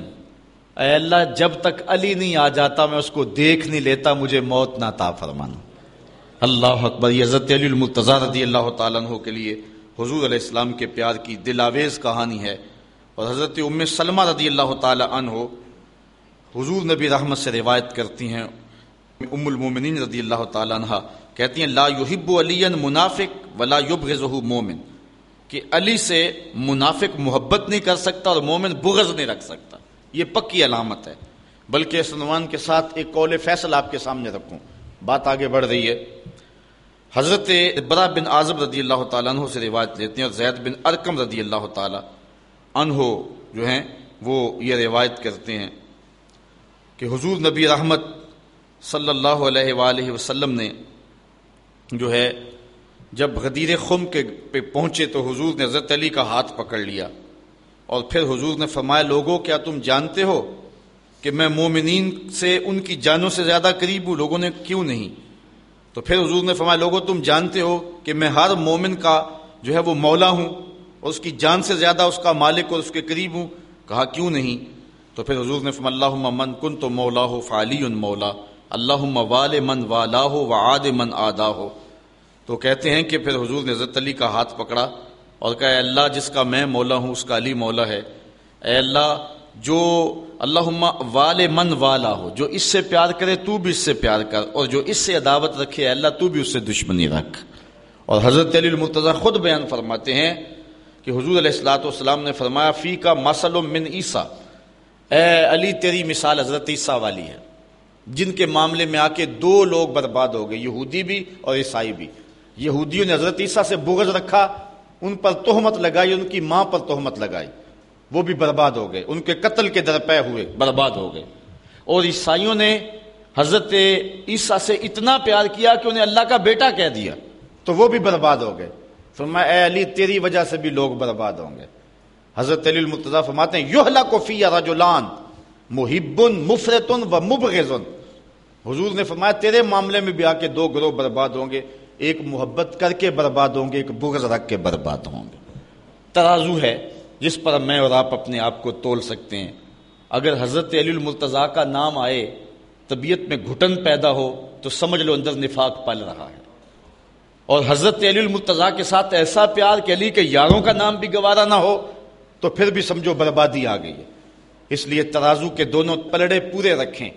اے اللہ، جب تک علی نہیں آ جاتا، میں اس کو دیکھ نہیں لیتا، مجھے موت نہ تا فرمانا۔ اللہ اکبر۔ یہ عزت علی المتضا رضی اللہ تعالیٰ عنہ کے لیے حضور علیہ السلام کے پیار کی دلاویز کہانی ہے اور حضرت ام سلمہ رضی اللہ تعالیٰ عنہ حضور نبی رحمت سے روایت کرتی ہیں۔ ام المومنین رضی اللہ تعالیٰ عنہ کہتی ہیں، لا یحب علی منافق ولا یبغضہ مومن، کہ علی سے منافق محبت نہیں کر سکتا اور مومن بغض نہیں رکھ سکتا۔ یہ پکی علامت ہے۔ بلکہ اس عنوان کے ساتھ ایک قول فیصل آپ کے سامنے رکھوں۔ بات آگے بڑھ رہی ہے۔ حضرت برا بن اعظم رضی اللہ تعالیٰ عنہ سے روایت لیتے ہیں اور زید بن ارکم رضی اللہ تعالیٰ عنہ جو ہیں وہ یہ روایت کرتے ہیں کہ حضور نبی رحمت صلی اللہ علیہ وآلہ وسلم نے جو ہے جب غدیر خم کے پہ پہنچے تو حضور نے حضرت علی کا ہاتھ پکڑ لیا اور پھر حضور نے فرمایا، لوگوں، کیا تم جانتے ہو کہ میں مومنین سے، ان کی جانوں سے زیادہ قریب ہوں؟ لوگوں نے، کیوں نہیں؟ تو پھر حضور نے فرمایا، لوگوں، تم جانتے ہو کہ میں ہر مومن کا جو ہے وہ مولا ہوں اور اس کی جان سے زیادہ اس کا مالک اور اس کے قریب ہوں؟ کہا، کیوں نہیں؟ تو پھر حضور نے فرمایا اللہ من کن تو مولا ہو فعلی مولا اللہ وال من والا ہو و آد من آدا ہو تو کہتے ہیں کہ پھر حضور نے حضرت علی کا ہاتھ پکڑا اور کہا، اے اللہ، جس کا میں مولا ہوں، اس کا علی مولا ہے۔ اے اللہ جو اللہ وال من والا ہو، جو اس سے پیار کرے تو بھی اس سے پیار کر، اور جو اس سے عداوت رکھے اللہ تو بھی اس سے دشمنی رکھ۔ اور حضرت علی المرتضی خود بیان فرماتے ہیں کہ حضور علیہ السلاۃ والسلام نے فرمایا فی کا مسل من عیسیٰ۔ اے علی، تیری مثال حضرت عیسیٰ والی ہے، جن کے معاملے میں آ کے دو لوگ برباد ہو گئے، یہودی بھی اور عیسائی بھی۔ یہودیوں نے حضرت عیسیٰ سے بغض رکھا، ان پر تہمت لگائی، ان کی ماں پر تہمت لگائی۔ وہ بھی برباد ہو گئے۔ ان کے قتل کے درپے ہوئے، برباد ہو گئے۔ اور عیسائیوں نے حضرت عیسیٰ سے اتنا پیار کیا کہ انہیں اللہ کا بیٹا کہہ دیا۔ تو وہ بھی برباد ہو گئے۔ فرمایا، اے علی، تیری وجہ سے بھی لوگ برباد ہوں گے۔ حضرت علی المتضا فرماتے ہیں یوہلا کو فی رجلان محب مفرتن و مبغزن حضور نے فرمایا، تیرے معاملے میں بھی آ کے دو گروہ برباد ہوں گے۔ ایک محبت کر کے برباد ہوں گے، ایک بغض رکھ کے برباد ہوں گے۔ ترازو ہے۔ جس پر میں اور آپ اپنے آپ کو تول سکتے ہیں۔ اگر حضرت علی المرتضیٰ کا نام آئے، طبیعت میں گھٹن پیدا ہو، تو سمجھ لو اندر نفاق پل رہا ہے۔ اور حضرت علی المرتضیٰ کے ساتھ ایسا پیار کہ علی کے یاروں کا نام بھی گوارا نہ ہو، تو پھر بھی سمجھو بربادی آ گئی ہے۔ اس لیے ترازو کے دونوں پلڑے پورے رکھیں۔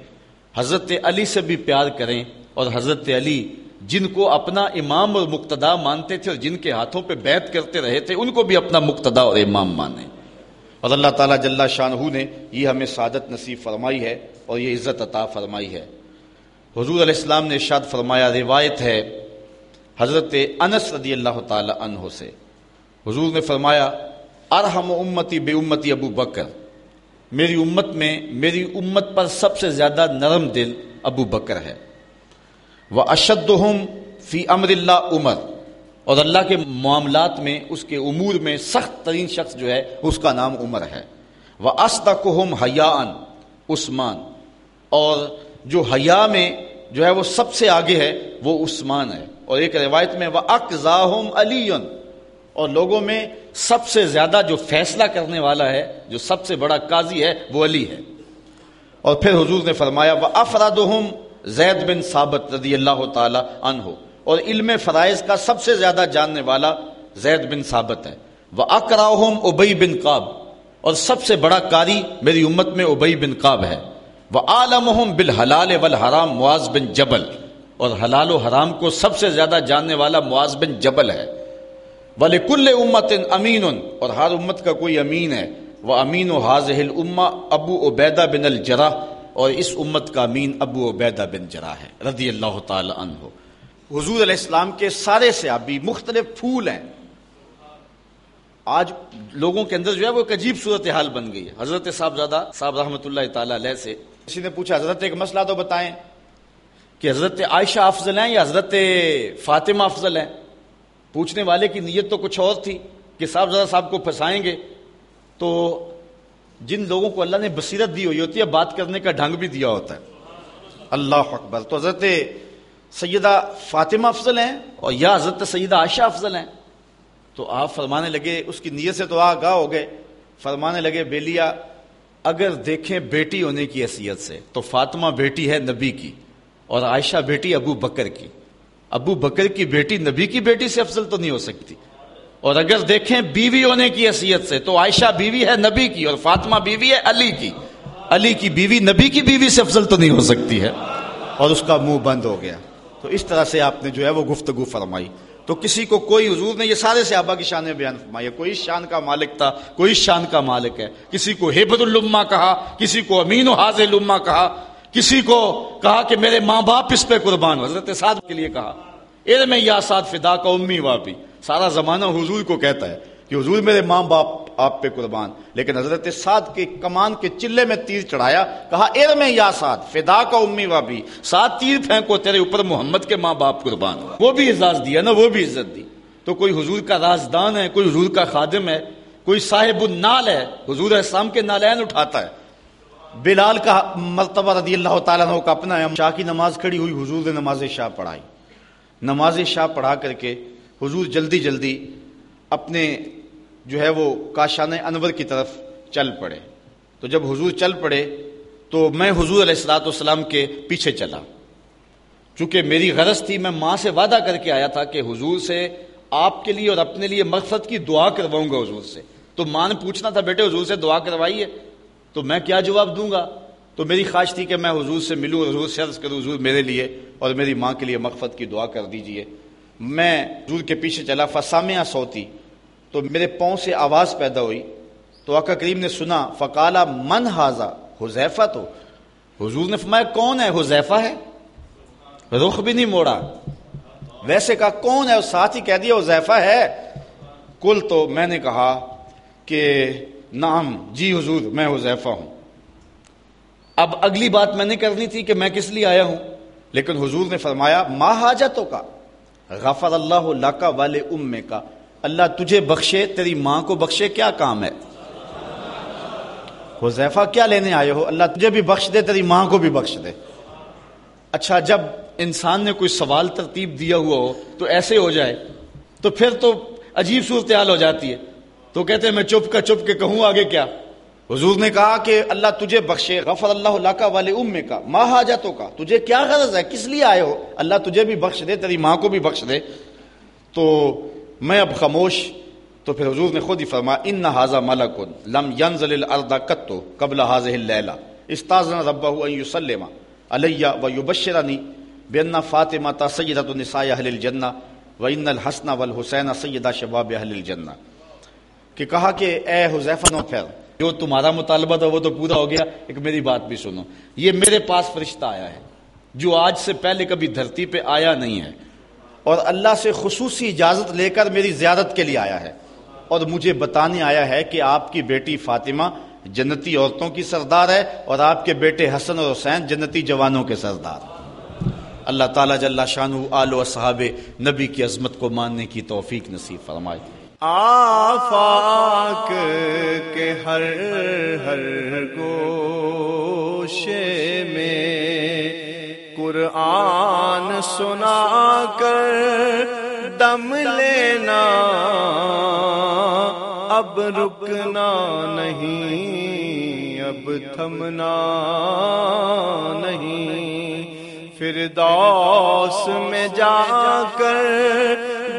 حضرت علی سے بھی پیار کریں اور حضرت علی جن کو اپنا امام اور مقتدا مانتے تھے اور جن کے ہاتھوں پہ بیت کرتے رہے تھے، ان کو بھی اپنا مقتدا اور امام مانیں اور اللہ تعالیٰ جل شاہ نے یہ ہمیں سعادت نصیب فرمائی ہے اور یہ عزت عطا فرمائی ہے۔ حضور علیہ السلام نے ارشاد فرمایا، روایت ہے حضرت انس رضی اللہ تعالی عنہ سے۔ حضور نے فرمایا، ارحم امتی بے امتی ابو بکر، میری امت میں، میری امت پر سب سے زیادہ نرم دل ابو بکر ہے۔ وہ اشد فی امر اللہ عمر اور اللہ کے معاملات میں، اس کے امور میں سخت ترین شخص جو ہے، اس کا نام عمر ہے۔ وہ استقم حیان عثمان۔ اور جو حیا میں جو ہے، وہ سب سے آگے ہے، وہ عثمان ہے۔ اور ایک روایت میں وہ اقزاہم علی اور لوگوں میں سب سے زیادہ جو فیصلہ کرنے والا ہے، جو سب سے بڑا قاضی ہے، وہ علی ہے۔ اور پھر حضور نے فرمایا وہ افراد زید بن ثابت رضی اللہ تعالی عنہ۔ اور علم فرائض کا سب سے زیادہ جاننے والا زید بن ثابت ہے۔ وہ اکراہم ابئی بن قاب اور سب سے بڑا کاری میری امت میں ابئی بن قاب ہے۔ وہ عالم بالحلال والحرام معاذ بن جبل۔ اور حلال و حرام کو سب سے زیادہ جاننے والا معاذ بن جبل ہے۔ ولی کل امت امین اور ہر امت کا کوئی امین ہے۔ وہ امین و حاضل اما ابو عبیدہ بن الجرا اور اس امت کا امین ابو عبیدہ بن جرا ہے، رضی اللہ تعالی عنہ۔ حضور علیہ السلام کے سارے صحابی مختلف پھول ہیں۔ آج لوگوں کے اندر جو ہے وہ ایک عجیب صورت حال بن گئی ہے۔ حضرت صاحب زادہ صاحب رحمۃ اللہ تعالی علیہ سے کسی نے پوچھا، حضرت ایک مسئلہ تو بتائیں کہ حضرت عائشہ افضل ہیں یا حضرت فاطمہ افضل ہیں؟ پوچھنے والے کی نیت تو کچھ اور تھی کہ صاحب زدہ صاحب کو پھنسائیں گے تو جن لوگوں کو اللہ نے بصیرت دی ہوئی ہوتی ہے، بات کرنے کا ڈھنگ بھی دیا ہوتا ہے۔ اللہ اکبر۔ تو حضرت سیدہ فاطمہ افضل ہیں اور یا حضرت سیدہ عائشہ افضل ہیں۔ تو آپ فرمانے لگے، اس کی نیت سے تو آگاہ ہو گئے۔ فرمانے لگے بیلیا اگر دیکھیں بیٹی ہونے کی حیثیت سے، تو فاطمہ بیٹی ہے نبی کی اور عائشہ بیٹی ابو بکر کی۔ ابو بکر کی بیٹی نبی کی بیٹی سے افضل تو نہیں ہو سکتی۔ اور اگر دیکھیں بیوی ہونے کی حیثیت سے تو عائشہ بیوی ہے نبی کی اور فاطمہ بیوی ہے علی کی۔ علی کی بیوی، نبی کی بیوی سے افضل تو نہیں ہو سکتی ہے۔ اور اس کا منہ بند ہو گیا۔ تو اس طرح سے آپ نے جو ہے وہ گفتگو فرمائی۔ تو کسی کو کوئی حضور نے یہ سارے صحابہ کی شان بیان فرمائی کوئی شان کا مالک تھا، کوئی شان کا مالک ہے۔ کسی کو ہیبت الما کہا، کسی کو امین و حاضر الما کہا، کسی کو کہا کہ میرے ماں باپ اس پہ قربان۔ حضرت سعد کے لیے کہا علم یا سعد فدا کا امی واپی سارا زمانہ حضور کو کہتا ہے کہ حضور میرے ماں باپ آپ پہ قربان۔ لیکن حضرت سعد کے کمان کے چلے میں تیر چڑھایا، کہا علم یا سعد، فدا کا امی واپی سات تیر پھینکو، تیرے اوپر محمد کے ماں باپ قربان وہ بھی اعزاز دیا نا، وہ بھی عزت دی۔ تو کوئی حضور کا رازدان ہے، کوئی حضور کا خادم ہے، کوئی صاحب النال ہے، حضور اسلام کے نالین اٹھاتا ہے۔ بلال کا مرتبہ رضی اللہ تعالیٰ عنہ کا اپنا ہے۔ شاہ کی نماز کھڑی ہوئی، حضور نے نماز شاہ پڑھائی۔ نماز شاہ پڑھا کر کے حضور جلدی جلدی اپنے جو ہے وہ کاشان انور کی طرف چل پڑے۔ تو جب حضور چل پڑے تو میں حضور علیہ السلاۃ والسلام کے پیچھے چلا۔ چونکہ میری غرض تھی، میں ماں سے وعدہ کر کے آیا تھا کہ حضور سے آپ کے لیے اور اپنے لیے مقصد کی دعا کرواؤں گا حضور سے۔ تو ماں نے پوچھنا تھا، بیٹے، حضور سے دعا کروائیے۔ تو میں کیا جواب دوں گا؟ تو میری خواہش تھی کہ میں حضور سے ملوں، حضور سے عرض کروں، حضور میرے لیے اور میری ماں کے لیے مغفت کی دعا کر دیجیے۔ میں حضور کے پیچھے چلا فسامیا سوتی، تو میرے پاؤں سے آواز پیدا ہوئی۔ تو آقا کریم نے سنا، فقالا، من حاضہ حذیفہ تو۔ حضور نے فرمایا، کون ہے حذیفہ ہے؟ رخ بھی نہیں موڑا۔ ویسے کہا، کون ہے؟ ساتھ ہی کہہ دیا، حذیفہ ہے۔ کل تو، میں نے کہا کہ نام جی حضور، میں حذیفہ ہوں۔ اب اگلی بات میں نے کرنی تھی کہ میں کس لیے آیا ہوں، لیکن حضور نے فرمایا ماں حاجتوں کا؟ غفر اللہ لاکا والے ام کا اللہ تجھے بخشے، تیری ماں کو بخشے، کیا کام ہے؟ حذیفہ کیا لینے آئے ہو؟ اللہ تجھے بھی بخش دے، تیری ماں کو بھی بخش دے. اچھا جب انسان نے کوئی سوال ترتیب دیا ہوا ہو، تو ایسے ہو جائے، تو پھر تو عجیب صورتحال ہو جاتی ہے. تو کہتے ہیں، میں چپ کا چپ کے کہوں آگے کیا؟ حضور نے کہا کہ اللہ تجھے بخشے، غفر اللہ اللہ کا والے ام کا، ماں حاجتوں کا۔ تجھے کیا غرض ہے؟ کس لیے آئے ہو؟ اللہ تجھے بھی بخش دے، تیری ماں کو بھی بخش دے۔ تو میں اب خاموش، تو پھر حضور نے خود ہی فرما ان حاضہ ملک لم ینزل الارض کتو قبل حاضہ اللیلہ استاذن ربہ ان یسلم علیہ و یبشرنی بین فاطمہ تا سیدت النساء اہل الجنہ و ان الحسن والحسین سیدہ شباب اہل الجنہ۔ کہ کہا کہ، اے حذیفہ نو پھر جو تمہارا مطالبہ تھا وہ تو پورا ہو گیا، ایک میری بات بھی سنو۔ یہ میرے پاس فرشتہ آیا ہے، جو آج سے پہلے کبھی دھرتی پہ آیا نہیں ہے۔ اور اللہ سے خصوصی اجازت لے کر میری زیادت کے لیے آیا ہے۔ اور مجھے بتانے آیا ہے کہ آپ کی بیٹی فاطمہ جنتی عورتوں کی سردار ہے اور آپ کے بیٹے حسن اور حسین جنتی جوانوں کے سردار۔ اللہ تعالیٰ جل شاہ آل و صحاب نبی کی عظمت کو ماننے کی توفیق نصیب فرمائے۔ آفاق کے ہر ہر گوشے میں قرآن سنا کر دم لینا۔ اب رکنا نہیں، اب تھمنا نہیں۔ پھر دوس میں جا کر